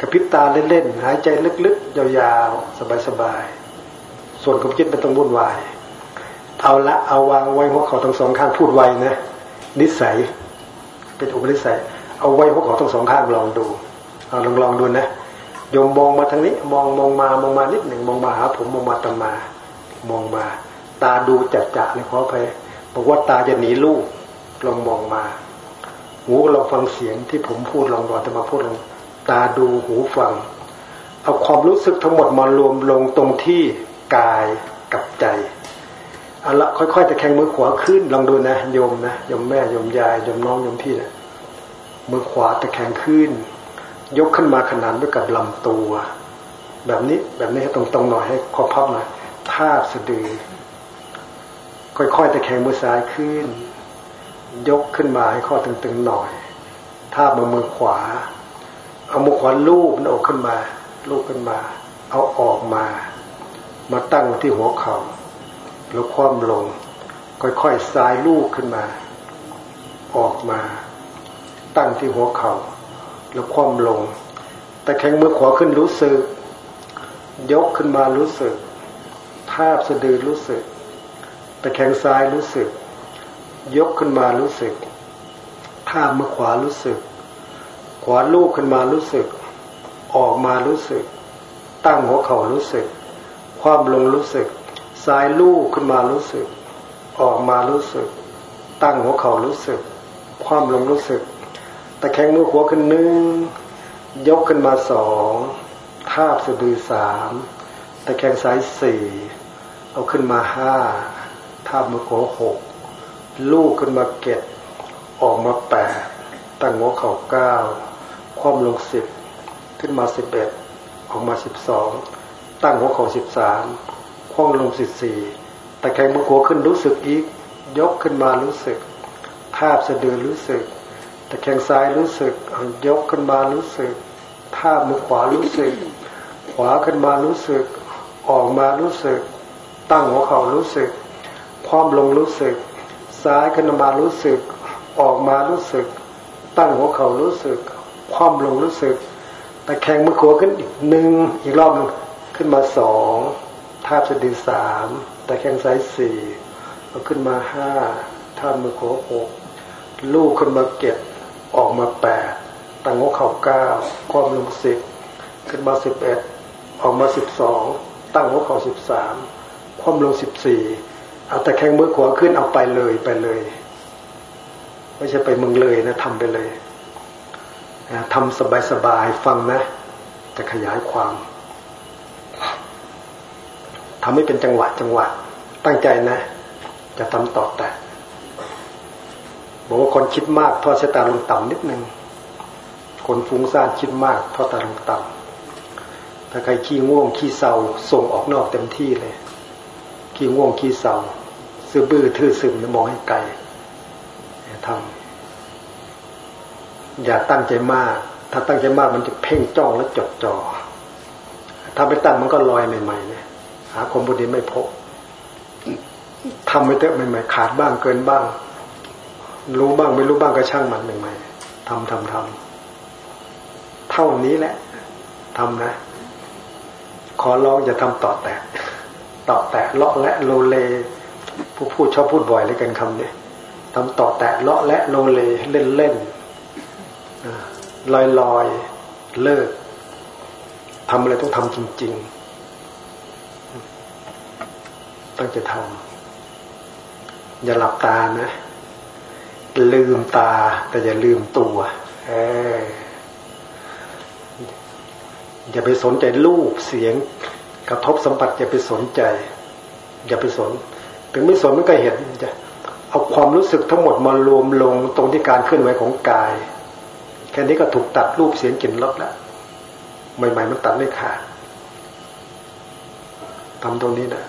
กระพริบตาเล่นๆหายใจลึกๆ ยาวๆ สบายๆ ส่วนความคิดมันต้องวุ่นวาย เอาละเอาวางไว้หัวเขาทั้งสองข้างพูดไวนะ นิสัย เป็นอุปนิสัย เอาไว้หัวเขาทั้งสองข้างลองดูเอาลองลองดูนะโยมมองมาทางนี้ มองมองมามองมานิดหนึ่งมองมาหาผมมองมาตมามองมา ตาดูจัดจ่าเลยขอไปบอกว่าตาจะหนีลูกลองมองมาหูลองฟังเสียงที่ผมพูดลองรอจะมาพูดลองตาดูหูฟัง เอาความรู้สึกทั้งหมดมารวมลงตรงที่กายกับใจ เอาละค่อยๆตะแคงมือขวาขึ้น ลองดูนะโยมนะโยมแม่โยมยายโยมน้องโยมพี่นะมือขวาตะแคงขึ้น ยกขึ้นมาขนานด้วยกับลำตัว แบบนี้แบบนี้ให้ตรงๆหน่อยให้คอพับหน่อยทาบสะดือ ค่อยๆตะแคงมือซ้ายขึ้น ยกขึ้นมาให้ข้อตึงๆหน่อยท่ามือมือขวา เอามือขวาลูบหน้าอกขึ้นมา ลูบขึ้นมา เอาออกมา มาตั้งที่หัวเขา่า แล้วคว่ำลง ค่อยๆซ้ายลูบขึ้นมา ออกมา ตั้งที่หัวเขา่าแล้วคว่ำลง แต่แข็งมือขวาขึ้นรู้สึก ยกขึ้นมารู้สึกทาบสะดือรู้สึก แต่แข็งซ้ายรู้สึก ยกขึ้นมารู้สึกท่ามือขวารู้สึก ขวาลูกขึ้นมารู้สึก ออกมารู้สึก ตั้งหัวเข่ารู้สึก ความลงรู้สึก ซ้ายลูกขึ้นมารู้สึก ออกมารู้สึก ตั้งหัวเข่ารู้สึก ความลงรู้สึกตะแคงมือขวาขึ้นหนึ่งยกขึ้นมาสองทาบสะดือสามตะแคงซ้ายสี่เอาขึ้นมาห้าทาบมือขวาหกลูกขึ้นมาเก็ดออกมาแปดตั้งหัวเข่าเก้าคว่ำลงสิบขึ้นมาสิบเอ็ดออกมาสิบสองตั้งหัวเข่าสิบสาม คว่ำลงสิบสี่แต่แขงมือหัวขึ้นรู้สึกอีก ยกขึ้นมารู้สึกทาบสะดือรู้สึก แต่แขงซ้ายรู้สึกยกขึ้นมารู้สึกทาบมือขวารู้สึก ขวาขึ้นมารู้สึก ออกมารู้สึก ตั้งหัวเข่ารู้สึกคว่ำลงรู้สึก ซ้ายขึ้นมารู้สึก ออกมารู้สึก ตั้งหัวเข่ารู้สึก คว่ำลงรู้สึก แต่แข็งมือขวาขึ้นอีกหนึ่งอีกรอบนึงขึ้นมาสอง ทาบสดือสามแต่แข็งซ้ายสี่เอาขึ้นมาห้าท่าบมือขวาหกลูกขึ้นมาเก็บออกมาแปดตั้งหัวเข่าเก้าคว่ำลงสิบขึ้นมาสิบเอ็ดออกมาสิบสองตั้งหัวเข่าสิบสามคว่ำลงสิบสี่เอาแต่แข้งมือขวาขึ้นเอาไปเลยไปเลย ไม่ใช่ไปมึงเลยนะทำไปเลยทำสบายๆฟังนะ จะขยายความ ทำให้เป็นจังหวะจังหวะ ตั้งใจนะ จะทำต่อแต่บอกว่าคนคิดมากทอดสายตาลงต่ำนิดนึงคนฟุ้งซ่านคิดมากทอดตาลงต่ำถ้าใครขี้ง่วงขี้เศร้าส่งออกนอกเต็มที่เลยขี้ง่วงขี้เศร้าซื่อบื้อทื่อซึมมองให้ไกลทำอย่าตั้งใจมาก ถ้าตั้งใจมากมันจะเพ่งจ้องแล้วจดจ่อถ้าไปตั้งมันก็ลอยใหม่ๆเนี่ย หาความบุดีไม่พบทำไปเถอะใหม่ๆขาดบ้างเกินบ้าง รู้บ้างไม่รู้บ้างก็ช่างมันใหม่ๆทำทำทำเท่านี้แหละทำนะ ขอร้องอย่าทำต่อแตะต่อแตะเลาะและโลเล ผู้พูดชอบพูดบ่อยเลยกันคำนี้ทำต่อแตะเลาะและโลเลเล่นเล่นลอยลอยเลิกทำอะไรต้องทำจริง ๆ ตั้งใจทำอย่าหลับตานะ ลืมตา แต่อย่าลืมตัวเอออย่าไปสนใจรูปเสียง กระทบสัมผัสอย่าไปสนใจ อย่าไปสน ถึงไม่สนมันก็เห็นจะเอาความรู้สึกทั้งหมดมารวมลงตรงที่การเคลื่อนไหวของกาย แค่นี้ก็ถูกตัดรูปเสียงกลิ่นรสแล้วใหม่ๆมันตัดไม่ขาดทำตรงนี้นะ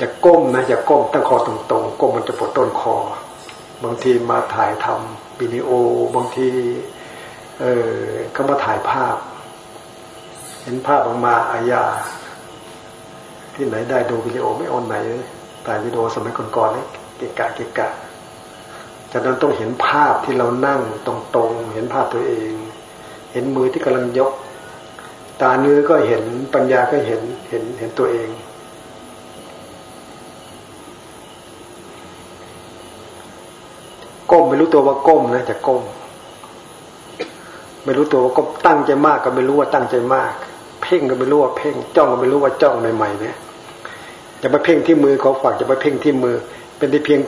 จะก้มนะอย่าก้มตั้งคอตรงๆ ก้มมันจะปวดต้นคอ บางทีมาถ่ายทำวิดีโอ บางทีเออก็มาถ่ายภาพ เห็นภาพออกมาอาญาที่ไหนได้ดูวิดีโอไม่ออนไหนถ่ายวิดีโอสมัยก่อนๆนี่เกะกะเกะกะจากนั้นต้องเห็นภาพที่เรานั่งตรงๆ เห็นภาพตัวเอง เห็นมือที่กำลังยก ตาเนื้อก็เห็นปัญญาก็เห็นเห็นเห็นตัวเองก้มไม่ รู้ตัวว่าก้มนะจะก้ม ไม่รู้ตัวว่าก้มตั้งใจมากก็ไม่รู้ว่าตั้งใจมาก เพ่งก็ไม่รู้ว่าเพ่งจ้องก็ไม่รู้ว่าจ้องใหม่ๆเนี่ยจะไปเพ่งที่มือเขาฝากจะไปเพ่งที่มือ เป็นที่เพียง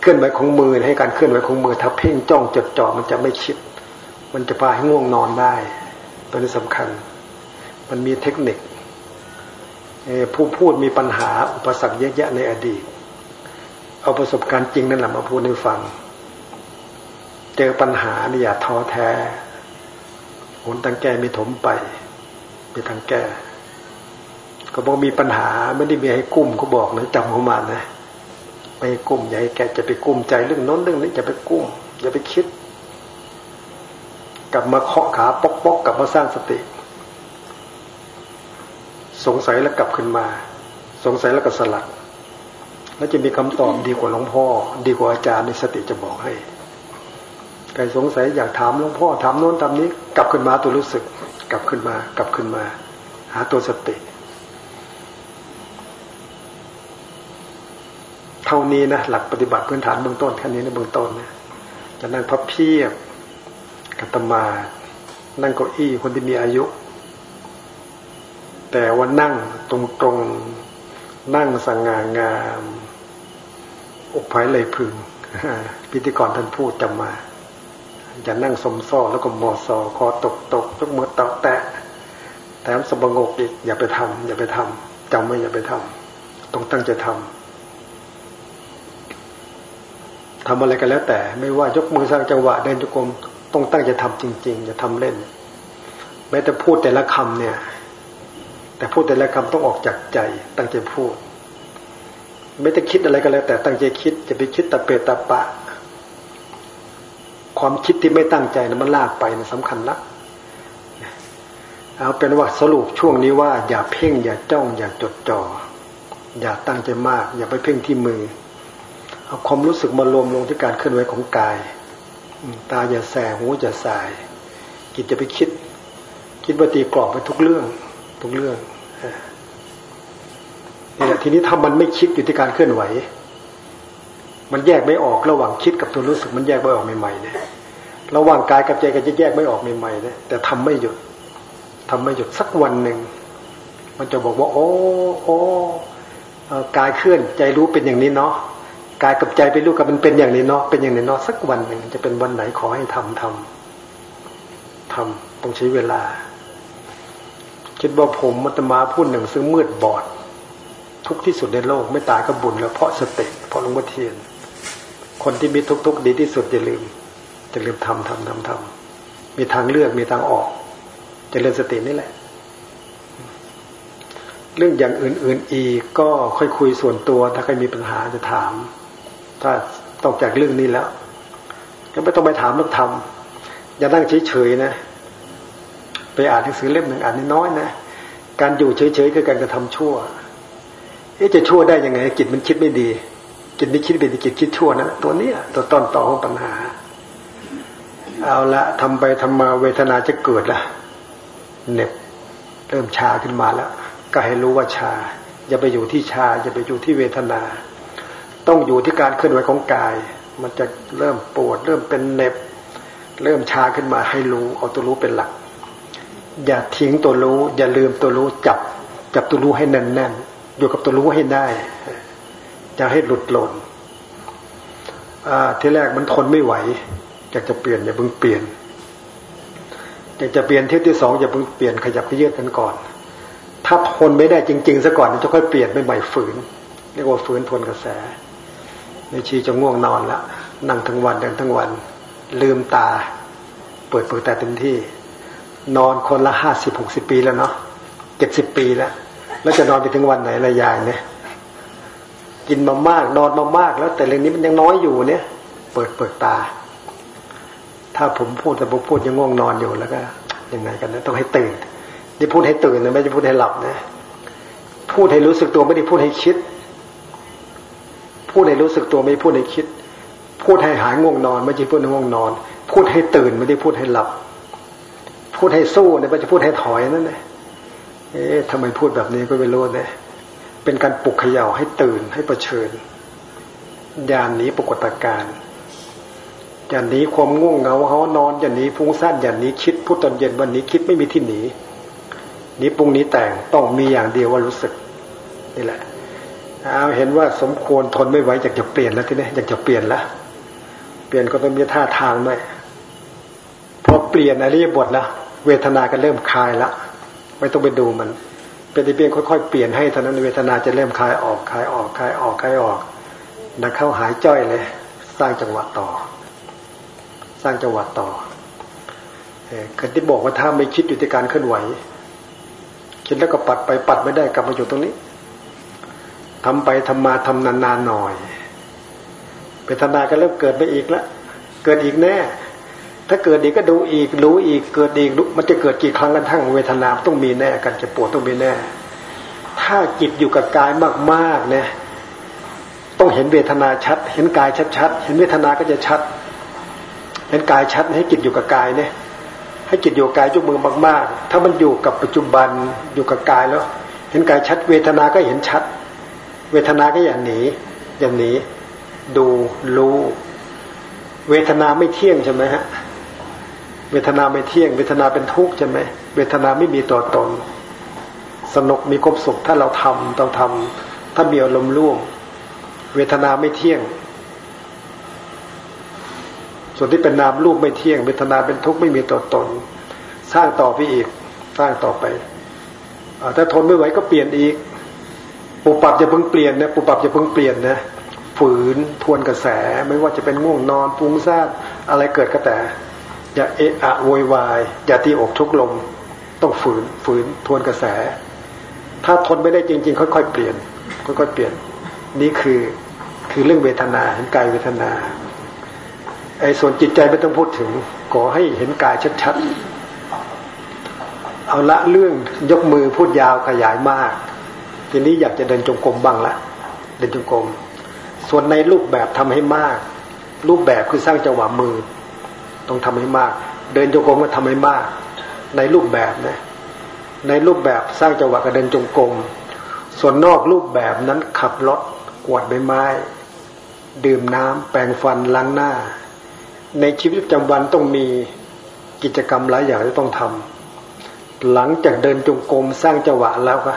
เคลื่อนไหวของมือให้การเคลื่อนไหวของมือ ถ้าเพ่งจ้องจดจ่อมันจะไม่คิด มันจะพาให้ง่วงนอนได้ตัวนี้สำคัญ มันมีเทคนิคผู้พูดมีปัญหาอุปสรรคเยอะแยะในอดีต เอาประสบการณ์จริงนั่นแหละมาพูดให้ฟัง เจอปัญหานี่อย่าท้อแท้หนทางแก้มีถมไปมีทางแก้ ก็บอกมีปัญหาไม่ได้มีให้กุ้มเขาบอกนะจำเขามานะไปกุ้มอย่าให้แกจะไปกุ้มใจเรื่องน้นเรื่องนี้อย่าไปกุ้มอย่าไปคิด กลับมาเคาะขาปอกปอกกลับมาสร้างสติ สงสัยแล้วกลับขึ้นมา สงสัยแล้วก็สลัดแล้วจะมีคำตอบดีกว่าหลวงพ่อ ดีกว่าอาจารย์ในสติจะบอกให้ ใครสงสัยอยากถามหลวงพ่อถามโน้นทำนี้ กลับขึ้นมาตัวรู้สึก กลับขึ้นมา กลับขึ้นมา หาตัวสติ เท่านี้นะหลักปฏิบัติพื้นฐานเบื้องต้นแค่นี้ในเบื้องต้นนะจะนั่งพับเพียบกัตมา นั่งเก้าอี้คนที่มีอายุ แต่ว่านั่งตรงตรงนั่งสง่างามอกภายเลยพึงพิธีกรท่านพูดจำมา อย่านั่งสมซ้อแล้วก็มอซอคอตกตกยกมือตอกแตะแถมสบงกอีกอย่าไปทำอย่าไปทำจำไว้อย่าไปทำต้องตั้งใจทำทำอะไรกันแล้ว แต่ ไม่ว่ายกมือสร้างจังหวะเดินจุกรมต้องตั้งใจทำจริง ๆ อย่าทำเล่นแม้แต่พูดแต่ละคำเนี่ย แต่พูดแต่ละคำต้องออกจากใจ ตั้งใจพูดไม่ได้คิดอะไรก็แล้ว แต่ตั้งใจคิดจะไปคิดตะเปตะปะ ความคิดที่ไม่ตั้งใจนะมันลากไปนะสำคัญละเอาเป็นว่าสรุปช่วงนี้ว่า อย่าเพ่ง อย่าจ้อง อย่าจดจ่ออย่าตั้งใจมาก อย่าไปเพ่งที่มือเอาความรู้สึกมารวมลงที่การเคลื่อนไหวของกายตาอย่าแสหูอย่าสาย กิจจะไปคิด คิดว่าตีกรอบไปทุกเรื่อง ทุกเรื่องนี่แหละทีนี้ถ้ามันไม่คิดอยู่ที่การเคลื่อนไหว มันแยกไม่ออกระหว่างคิดกับตัวรู้สึกมันแยกไม่ออกใหม่ๆเนี่ยระหว่างกายกับใจก็จะแยกไม่ออกใหม่ๆเนี่ยแต่ทำไม่หยุดทำไม่หยุดสักวันหนึ่งมันจะบอกว่า โอ้โอ้กายเคลื่อนใจรู้เป็นอย่างนี้เนาะกายกับใจไปรู้กับมันเป็นอย่างนี้เนาะเป็นอย่างนี้เนาะสักวันหนึ่งจะเป็นวันไหนขอให้ทำทำทำต้องใช้เวลา คิดว่าผมมัตมาพูดหนึ่งซึ่งมืดบอด ทุกที่สุดในโลกไม่ตายก็บุญแล้วเพราะสติเพราะหลวงพ่อเทียน คนที่มีทุกข์ๆดีที่สุดอย่าลืมจะลืมทำทำทำทำมีทางเลือกมีทางออกจะเรียนสตินี่แหละ เรื่องอย่างอื่น ๆ อีกก็ค่อยคุยส่วนตัว ถ้าใครมีปัญหาจะถาม ถ้าตกจากเรื่องนี้แล้วก็ไม่ต้องไปถามต้องทำอย่านั่งเฉยๆนะ ไปอ่านหนังสือเล่มหนึ่งอ่านน้อยนะการอยู่เฉยๆคือการกระทำชั่วเอ๊ะจะชั่วได้ยังไงจิตมันคิดไม่ดี จิตนี้คิดเป็นจิตคิดชั่วนะตัวเนี้ยตัวต้นต่อของปัญหา เอาละทำไปทำมาเวทนาจะเกิดละเน็บเริ่มชาขึ้นมาแล้ว ก็ให้รู้ว่าชา อย่าไปอยู่ที่ชา อย่าไปอยู่ที่เวทนา ต้องอยู่ที่การเคลื่อนไหวของกาย มันจะเริ่มปวด เริ่มเป็นเน็บ เริ่มชาขึ้นมาให้รู้เอาตัวรู้เป็นหลัก อย่าทิ้งตัวรู้ อย่าลืมตัวรู้จับ จับตัวรู้ให้แน่นๆอยู่กับตัวรู้ให้ได้ จะให้หลุดหล่นทีแรกมันทนไม่ไหวอยากจะเปลี่ยนอย่าเพิ่งเปลี่ยนอยากจะเปลี่ยนเที่ยวที่สองอย่าเพิ่งเปลี่ยนขยับขยืดกันก่อน ถ้าทนไม่ได้จริง ๆซะก่อนจะค่อยเปลี่ยนไปใหม่ฝืนเรียกว่าฝืนทนกระแสม่ชีจะง่วงนอนละนั่งทั้งวันเดินทั้งวัน ลืมตา เปิดเปิดแตาเต็มที่ นอนคนละห้าสิบหกสิบปีแล้วเนาะเจ็ดสิบปีแล้ว แล้วจะนอนไปถึงวันไหนระยายเนี่ย กินมามากนอนมามาก แล้ว แต่เรื่องนี้มันยังน้อยอยู่เนี่ย เปิดเปิดตา ถ้าผมพูดแต่ผมพูดยังง่วงนอนอยู่แล้วก็ยังไงกันนะต้องให้ตื่นนี่พูดให้ตื่นนะไม่ใช่พูดให้หลับนะพูดให้รู้สึกตัวไม่ได้พูดให้คิด พูดให้รู้สึกตัวไม่พูดให้คิด พูดให้หายง่วงนอน ไม่ใช่พูดให้ง่วงนอน พูดให้ตื่นไม่ได้พูดให้หลับ พูดให้สู้เนี่ยไม่ใช่พูดให้ถอยนั่นเองเอ๊ะทำไมพูดแบบนี้ก็ไม่รู้เนี่ย เป็นการปลุกเขย่าให้ตื่นให้ประเชิญญาณนี้ปกติการอย่างนี้ความง่วงเหงาเขานอนอย่างนี้ฟุ้งซ่านอย่างนี้คิดพูดตอนเย็นวันนี้คิดไม่มีที่หนีนี้ปรุงนี้แต่งต้องมีอย่างเดียวว่ารู้สึกนี่แหละเอาเห็นว่าสมควรทนไม่ไหวอยากจะเปลี่ยนแล้วทีนี้อยากจะเปลี่ยนแล้วเปลี่ยนก็ต้องมีท่าทางด้วยพอเปลี่ยนอริยบทแล้วเวทนาก็เริ่มคลายละไม่ต้องไปดูมัน เป็นเพียงค่อยๆเปลี่ยนให้เท่านั้นเวทนาจะเริ่มคลายออกคลายออกคลายออกคลายออกนะเข้าหายจ้อยเลย สร้างจังหวะต่อ สร้างจังหวะต่อคนที่บอกว่าถ้าไม่คิดอยู่ที่การเคลื่อนไหว คิดแล้วก็ปัดไปปัดไม่ได้กลับมาอยู่ตรงนี้ทำไปทำมาทำนานๆหน่อยเวทนาก็เริ่มเกิดไปอีกแล้วเกิดอีกแน่ ถ้าเกิดอีกก็ดูอีกรู้อีกเกิดอีกมันจะเกิดกี่ครั้งกันทั้งเวทนาต้องมีแน่การจะปวดต้องมีแน่ ถ้าจิตอยู่กับกายมากๆเนี่ยต้องเห็นเวทนาชัด เห็นกายชัดๆเห็นเวทนาก็จะชัด เห็นกายชัดให้จิตอยู่กับกายเนี่ย ให้จิตอยู่กายจุมือมาก ๆ ถ้ามันอยู่กับปัจจุบันอยู่กับกายแล้ว เห็นกายชัด เวทนาก็เห็นชัด เวทนาก็อย่าหนีอย่าหนีดูรู้ เวทนาไม่เที่ยงใช่ไหมฮะ เวทนาไม่เที่ยง เวทนาเป็นทุกข์ใช่ไหมเวทนาไม่มีตัวตน สนุกมีความสุขถ้าเราทำต้องทำถ้ามีอารมณ์ร่วม เวทนาไม่เที่ยง ส่วนที่เป็นนามรูปไม่เที่ยง เวทนาเป็นทุกข์ไม่มีตัวตน สร้างต่อไปอีก สร้างต่อไปถ้าทนไม่ไหวก็เปลี่ยนอีกปุบปับจะเพิ่งเปลี่ยนนะปุบปับจะเพิ่งเปลี่ยนนะฝืนทวนกระแส ไม่ว่าจะเป็นง่วงนอนฟุ้งซ่านอะไรเกิดก็แต่ อย่าเอะอะโวยวาย อย่าตีอกทุกลม ต้องฝืนฝืนทวนกระแส ถ้าทนไม่ได้จริง ๆ ค่อยๆเปลี่ยนค่อยๆเปลี่ยน นี่คือคือเรื่องเวทนาเห็นกายเวทนาไอ้ส่วนจิตใจไม่ต้องพูดถึงขอให้เห็นกายชัดๆเอาละเรื่องยกมือพูดยาวขยายมาก ทีนี้อยากจะเดินจงกรมบ้างละเดินจงกรมส่วนในรูปแบบทำให้มาก รูปแบบคือสร้างจังหวะมือ ต้องทำให้มาก เดินจงกรมก็ทำให้มาก ในรูปแบบนะในรูปแบบสร้างจังหวะกับเดินจงกรมส่วนนอกรูปแบบนั้นขับรถกวาดใบไม้ ดื่มน้ำแปรงฟันล้างหน้า ในชีวิตประจำวันต้องมีกิจกรรมหลายอย่างที่ต้องทำหลังจากเดินจงกรมสร้างจังหวะแล้วก็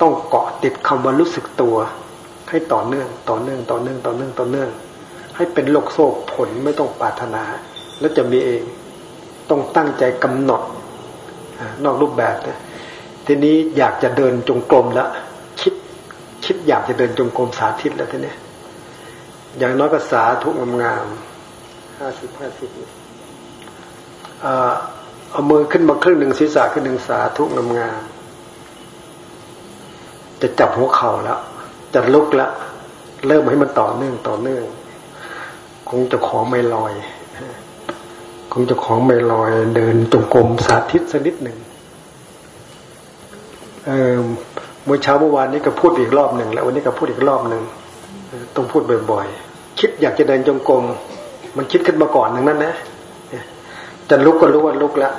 ต้องเกาะติดคำว่ารู้สึกตัว ให้ต่อเนื่องต่อเนื่องต่อเนื่องต่อเนื่องต่อเนื่อง ให้เป็นโลกโซ่ผลไม่ต้องปรารถนา แล้วจะมีเอง ต้องตั้งใจกำหนดนอกรูปแบบนะทีนี้อยากจะเดินจงกรมแล้วคิดคิดอยากจะเดินจงกรมสาธิตแล้วทีนี้อย่างน้อยก็สาธุงามห้าสิบห้าสิบเอามือขึ้นมาครึ่งหนึ่งศีรษะขึ้นหนึ่งสาทุกงามงามจะจับหัวเข่าแล้วจะลุกแล้วเริ่มให้มันต่อเนื่องต่อเนื่อง คงจะขอไม่ลอย คงจะของไม่ลอยเดินจงกรมสาธิตสักนิดหนึ่งเออเมื่อเช้าเมื่อวานนี้ก็พูดอีกรอบหนึ่งแล้ววันนี้ก็พูดอีกรอบหนึ่งต้องพูดบ่อยๆคิดอยากจะเดินจงกรมมันคิดขึ้นมาก่อนหนึ่งนั้นนะจะลุกก็รู้ว่าลุกแล้ว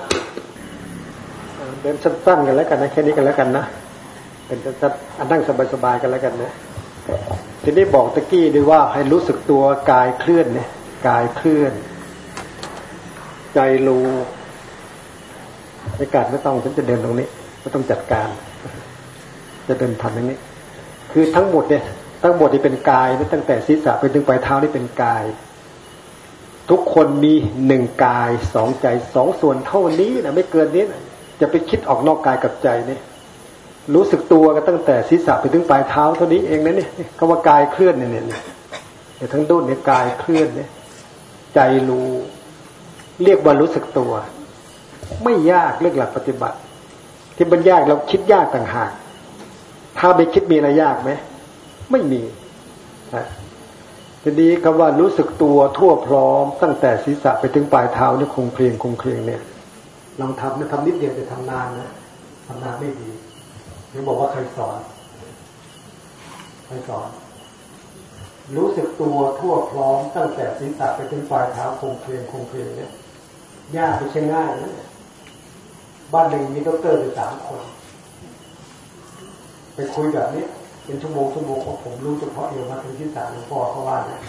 เดินสั้นๆกันแล้วกันนะแค่นี้กันแล้วกันนะเป็นสั้นๆนั่งสบายๆกันแล้วกันนะทีนี้บอกตะกี้ด้วยว่าให้รู้สึกตัวกายเคลื่อนเนี่ยกายเคลื่อน ใจรู้ในการไม่ต้องฉันจะเดินตรงนี้ไม่ต้องจัดการ จะเดินทำอย่างนี้ คือทั้งหมดเนี่ย ทั้งหมดที่เป็นกายตั้งแต่ศีรษะไปถึงปลายเท้านี่เป็นกาย ทุกคนมีหนึ่งกายสองใจสองส่วนเท่านี้นะไม่เกินนี้นะจะไปคิดออกนอกกายกับใจนี่รู้สึกตัวกันตั้งแต่ศีรษะไปถึงปลายเท้าเท่านี้เองนะเนี่ยคำว่ากายเคลื่อนเนี่ยเนี่ยทั้งดุนในกายเคลื่อนเนี่ย ใจรู้ เรียกว่ารู้สึกตัว ไม่ยากเรื่องหลักปฏิบัติ ที่มันยากเราคิดยากต่างหาก ถ้าไปคิดมีอะไรยากไหมไม่มีนะทีนี้คำว่ารู้สึกตัวทั่วพร้อม ตั้งแต่ศีรษะไปถึงปลายเท้านี่คงเพลียงคงเคลียงเนี่ยลองทำนะทำนิดเดียวจะทำนานนะทำนานไม่ดียังบอกว่าใครสอนใครสอน รู้สึกตัวทั่วพร้อมตั้งแต่ศีรษะไปถึงปลายเท้าคงเพลียงคงเพลียงเนี่ย ยากไม่ใช่ง่ายนะบ้านหนึ่งมีด็อกเตอร์อยู่สามคน ไปคุยแบบนี้ เป็นชั่วโมงชั่วโมงของผมรู้เฉพาะเอวมาถึงที่สามหลวงพ่อเขาว่าเนี่ย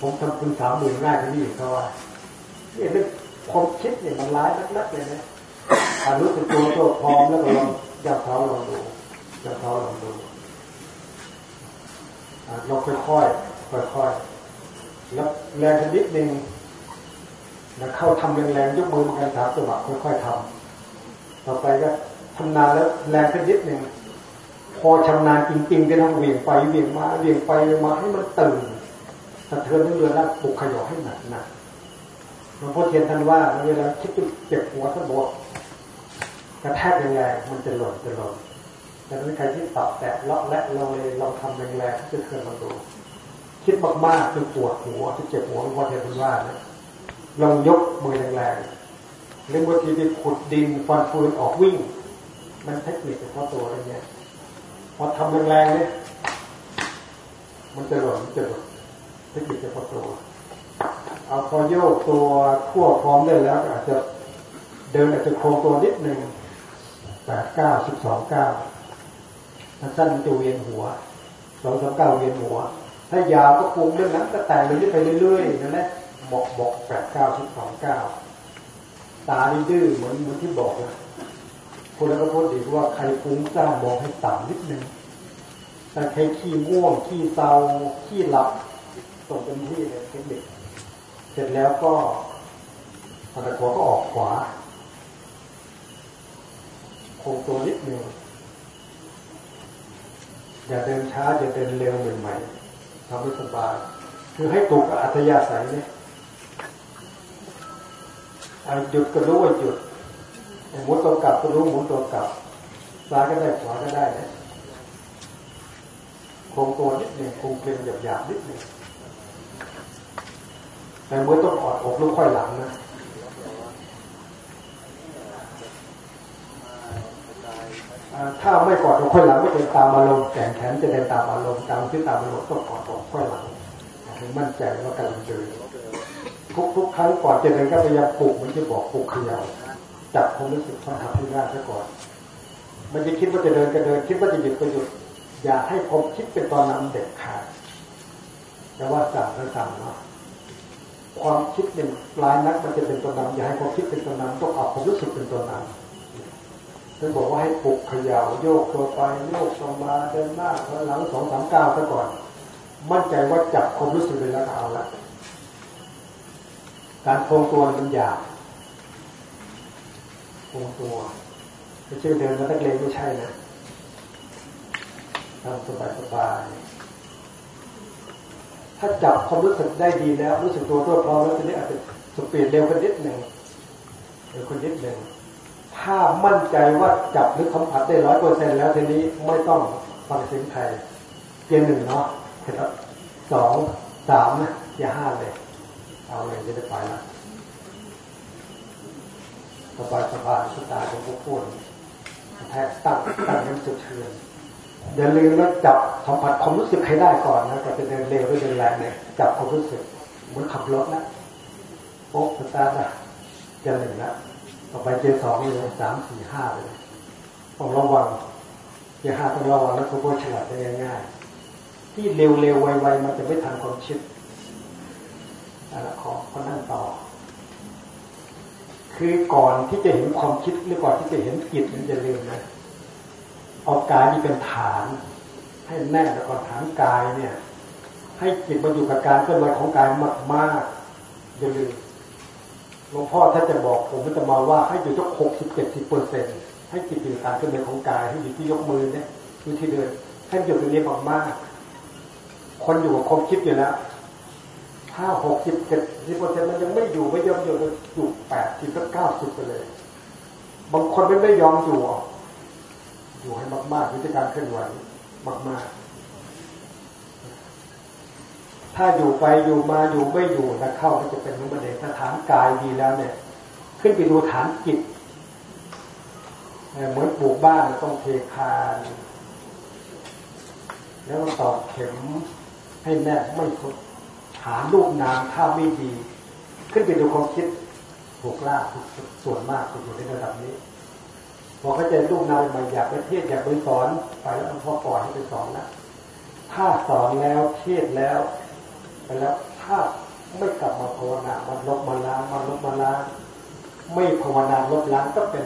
ผมทำคุณสามหมื่นง่ายกว่านี้เขาว่าเนี่ยเรื่องความคิดเนี่ยมันร้ายนักๆเลยนะอารู้สึกตัวตัวพร้อมแล้วก็ลองยับเท้าลองดูยับเท้าลองดูเราค่อยๆค่อยๆแล้วแรงนิดนึง แล้วเข้าทำแรงๆยกมือมากันสามจังหวะค่อยๆทำต่อไปก็ทำนานแล้วแรงนิดหนึ่งพอชำนาญจริงๆก็ต้องเวียงไปเวียงมาเวียงไปมาให้มันตื่นสะเทือนทั้งเรือแล้วปลุกขยอให้หนักหนักหลวงพ่อเทียนท่านว่าเวลาคิดจุดเจ็บหัวท่านบอกกระแทกแรงๆมันจะหล่นจะหล่นแต่ถ้าใครที่ตับแตะเลาะและเราเลยเราทำแรงๆจะเทือนมาดูคิดมากๆจนปวดหัวจะเจ็บหัวหลวงพ่อเทียนท่านว่านะ ลองยกมือแรงๆหรือบางทีไปขุดดินฟันฟืนออกวิ่ง มันเทคนิคเฉพาะตัวอะไรเงี้ยพอทำแรงๆเนี่ยมันจะหล่นจะหล่นเทคนิคเฉพาะตัวเอาพอโยกตัวทั่วพร้อมได้แล้วอาจจะเดินอาจจะโค้งตัวนิดหนึ่งแปดเก้าสิบสองเก้าถ้าสั้นจะเวียนหัวสองสามเก้าเวียนหัว ถ้ายาวก็คุมเรื่องนั้นก็แต่งไปเรื่อยๆนั่นแหละ บอกบอกแปดเก้าสิบสองเก้าตาดื้อเหมือนเหมือนที่บอกนะคนแล้วก็พูดดีว่าใครฟุ้งซ่านมองให้ต่ำนิดนึงแต่ใครขี้ง่วงขี้เศร้าขี้หลับตรงเป็นที่เลยเทคนิคเสร็จแล้วก็พอตะขวก็ออกขวาคงตัวนิดนึงอย่าเดินช้าอย่าเดินเร็วเหมือนใหม่ทำให้สบาย คือให้ตกอัธยาศัยเนี่ย หยุดก็รู้ว่าหยุดหมุนตัวกลับก็รู้หมุนตัวกลับซ้ายก็ได้ขวาก็ได้นะคงตัวนิดหนึ่งคงเพลงหยาบๆนิดหนึ่งแต่เมื่อต้องอดอกลูกค่อยหลังนะถ้าไม่กอดอกค่อยหลังไม่เดินตามอารมณ์แขนแขนจะเดินตามอารมณ์ตามที่ตามอารมณ์ต้องกอดอกค่อยหลังมั่นใจว่ากำลังเดิน ทุกทุกครั้งก่อนจะเดินก็พยายามปลุกมันจะบอกปลุกเขย่าจับความรู้สึกความทำที่หน้าซะก่อน มันจะคิดว่าจะเดินก็เดิน คิดว่าจะหยุดก็หยุดอย่าให้ความคิดเป็นตอนนำเด็ดขาดแต่ว่าสั่งก็สั่งเนาะความคิดเป็นปลายนักมันจะเป็นตัวนำอย่าให้ความคิดเป็นตัวนำต้องเอาความรู้สึกเป็นตัวนำท่านบอกว่าให้ปลุกเขย่าโยกตัวไปโยกตัวมาเดินหน้าหลังสองสามก้าวซะก่อน มั่นใจว่าจับความรู้สึกเลยแล้วเอาละ การคงตัวมันหยาบคงตัวไม่ใช่เดินมาตั้งเลงไม่ใช่นะทำสบายสบายถ้าจับความรู้สึกได้ดีแล้ว รู้สึกตัวตัวพร้อมแล้วทีนี้อาจจะสปีดเร็วขึ้นนิดหนึ่งเร็วขึ้นนิดหนึ่งถ้ามั่นใจว่าจับหรือสัมผัสได้ร้อยเปอร์เซ็นแล้วทีนี้ไม่ต้องฟังเสียงไทยเกียร์หนึ่งเนาะเสร็จแล้วสองสามนะอย่าห้าเลย เอาเลยจะได้ไปละสบายสบายสตาของพวกพูดแทกตั้งตั้งน้ำสะเทือนอย่าลืมนะจับสัมผัสความรู้สึกให้ได้ก่อนนะก่อนจะเดินเร็วหรือเดินแรงเนี่ยจับความรู้สึกเหมือนขับรถนะโป๊ะสตาร์ทนะจะหนึ่งนะต่อไปเจสองเลยสามสี่ห้าเลยต้องระวังเจห้าต้องระวังแล้วก็ฉลาดได้ง่ายๆที่เร็วๆไวๆมันจะไม่ทันความคิด ขอคนนั่งต่อ คือก่อนที่จะเห็นความคิดหรือก่อนที่จะเห็นจิตมันจะลืมนะเอากายนี่เป็นฐาน ให้แน่แล้วก็ฐานกายเนี่ย ให้จิตมาอยู่กับการเคลื่อนไหวของกายมากมากอย่าลืมหลวงพ่อถ้าจะบอกผมก็จะมาว่าให้อยู่ทุกหกสิบเจ็ดสิบเปอร์เซ็นให้จิตอยู่การเคลื่อนไหวของกายให้อยู่ที่ยกมือเนี่ยอยู่ที่เดินให้อยู่ตรงนี้มากมากคนอยู่กับความคิดอยู่แล้ว ถ้าหกสิบเจ็ดสิบเปอร์เซ็นต์มันยังไม่อยู่ไม่ยอมอยู่อยู่แปดสิบถึงเก้าสิบไปเลย บางคนไม่ไม่ยอมอยู่อยู่ให้มากๆวิธีการเคลื่อนไหวมาก ๆ ถ้าอยู่ไปอยู่มาอยู่ไม่อยู่ถ้าเข้าก็จะเป็นมุมเดชถ้าฐานกายดีแล้วเนี่ย ขึ้นไปดูฐานจิตเหมือนปลูกบ้านต้องเทคานแล้วก็ตอกเข็มให้แน่ไม่สุด หาลูกนามถ้าไม่ดี ขึ้นไปดูความคิดถูกล่าส่วนมากจะอยู่ในระดับนี้พอเข้าใจะลูกนามมาอยากไปเทศอยากไปสอนไปแล้วพ่อปล่อยให้ไปสอนแล้วถ้าสอนแล้วเทศแล้วไปแล้วถ้าไม่กลับมาภาวนามันลบมาล้างมันลบมาล้างไม่ภาวนาลบล้างก็เป็น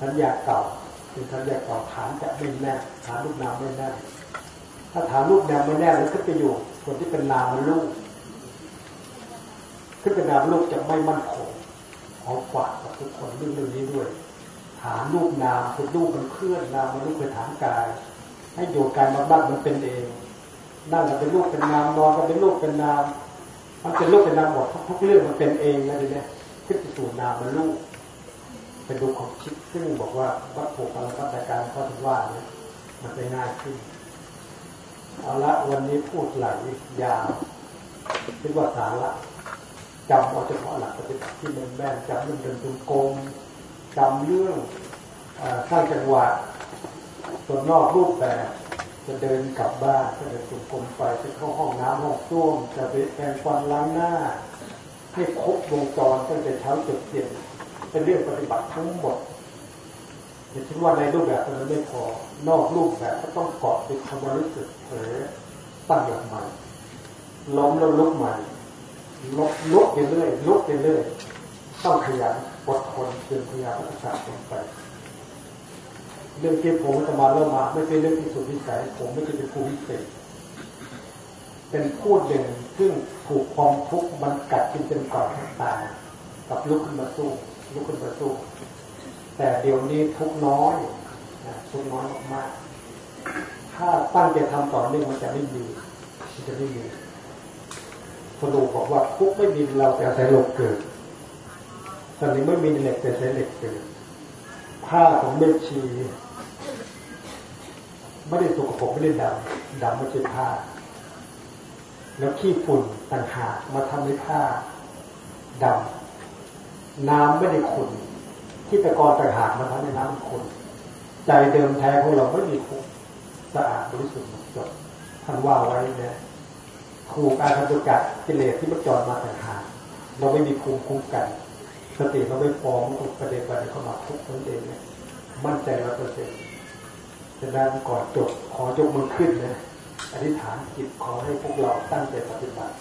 สัญญาเก่าเป็นสัญญาเก่าฐานจะไม่แน่ฐานลูกนามไม่แน่ถ้าฐานลูกนามไม่แน่แล้วก็จะอยู่ คนที่เป็นนามลูกขึ้นเป็นนามลูกจะไม่มั่นคงขอฝากกับทุกคนเรื่องเรื่องนี้ด้วยฐานลูกนามคือลูกมันเคลื่อนนามมันลูกเป็นฐานกาย ให้โยกายมาบ้างมันเป็นเองนั่งก็เป็นลูกเป็นนามนอนก็เป็นลูกเป็นนามมันเป็นลูกเป็นนามหมดทุกเรื่องมันเป็นเองนะทีนี้ขึ้นไปสู่นามมันลูกเป็นดูของคิดซึ่งบอกว่าวัตถุพลังกัการข้อที่ว่าเนี่ยมันจะง่ายขึ้น เอาละวันนี้พูดหลายยาวคิดว่าสาระจำเอาเฉพาะหลักปฏิบัติที่มันแม่นจำเรื่องเดินจงกรมจำเรื่องสร้างจังหวะตัวนอกรูปแบบจะเดินกลับบ้านจะเดินจงกรมไปจะเข้าห้องน้ำห้องส้วมจะไปแปรงฟันล้างหน้า ให้ครบวงจรตั้งแต่เช้าจนเย็นเป็นเรื่องปฏิบัติทั้งหมด อย่าคิดว่าในรูปแบบนั้นไม่พอนอกรูปแบบก็ต้องเกาะติดความรู้สึกเผลอตั้งหลักใหม่ล้มแล้วลุกใหม่ลุกลุกไปเรื่อยลุกไปเรื่อยต้องขยันอดทนเพียรพยายามพัฒนาต่อไป เรื่องที่ผมจะมาเริ่มมา ไม่เป็นเรื่องที่สุดวิสัยผมไม่เคยเป็นผู้วิเศษเป็นผู้เด่นซึ่งถูกความทุกข์มันกัดกินเป็นก่อนตายกับลุกขึ้นมาสู้ลุกขึ้นมาสู้ แต่เดี๋ยวนี้ทุกน้อยทุกน้อยมากถ้าตั้งใจทำต่อเนื่องมันจะไม่มีมันจะไม่มีสรุปบอกว่าทุกไม่มีเราแต่อาศัยลมเกิดตอนนี้ไม่มีเหล็กแต่ใช้เหล็กเกิดผ้าของเมชีไม่ได้สกปรกไม่ได้ดำดำไม่ใช่ผ้า แล้วขี้ฝุ่นต่างหากมาทำให้ผ้าดำน้ำไม่ได้ขุ่น ที่ตะกอนต่หากมาทำให้น้ำขุ่นใจเดิมแท้ของเราไม่มีขุ่นสะอาดบริสุทธิ์หมดจดท่านว่าไว้เนี่ยถูกอาการตุกัดกิเลสที่มันจอดมาต่างหากเราไม่มีภูมิคุ้มกัน สติเราไม่พอมันถูกประเด็นไปเข้ามาทุกทั้งเองเนี่ยมั่นใจร้อยเปอร์เซ็นต์ฉะนั้ก่อนจบขอยกมือขึ้นนะอธิษฐานจิตขอให้พวกเราตั้งใจปฏิบัติ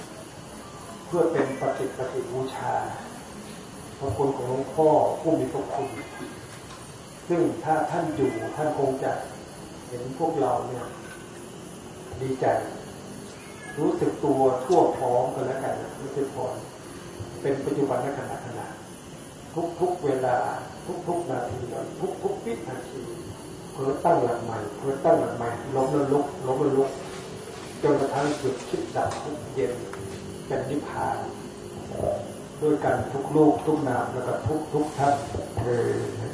เพื่อเป็นปฏิปฏิบูชา พระคุณของหลวงพ่อผู้มีพระคุณ ซึ่งถ้าท่านอยู่ท่านคงจะเห็นพวกเราเนี่ย ดีใจ รู้สึกตัวทั่วพร้อมกันแล้วกันรู้สึกพอเป็นปัจจุบันในขณะขณะทุกทุกเวลา ทุกทุกนาทีทุกทุกวินาทีเพื่อตั้งหลักใหม่เพื่อตั้งหลักใหม่ล้มแล้วลุกล้มแล้วลุกจนกระทั่งจุดคิดดับทุกเย็นเป็นนิพพาน ด้วยกันทุกลูกทุกนามแล้วก็ทุกทุกท่านเออ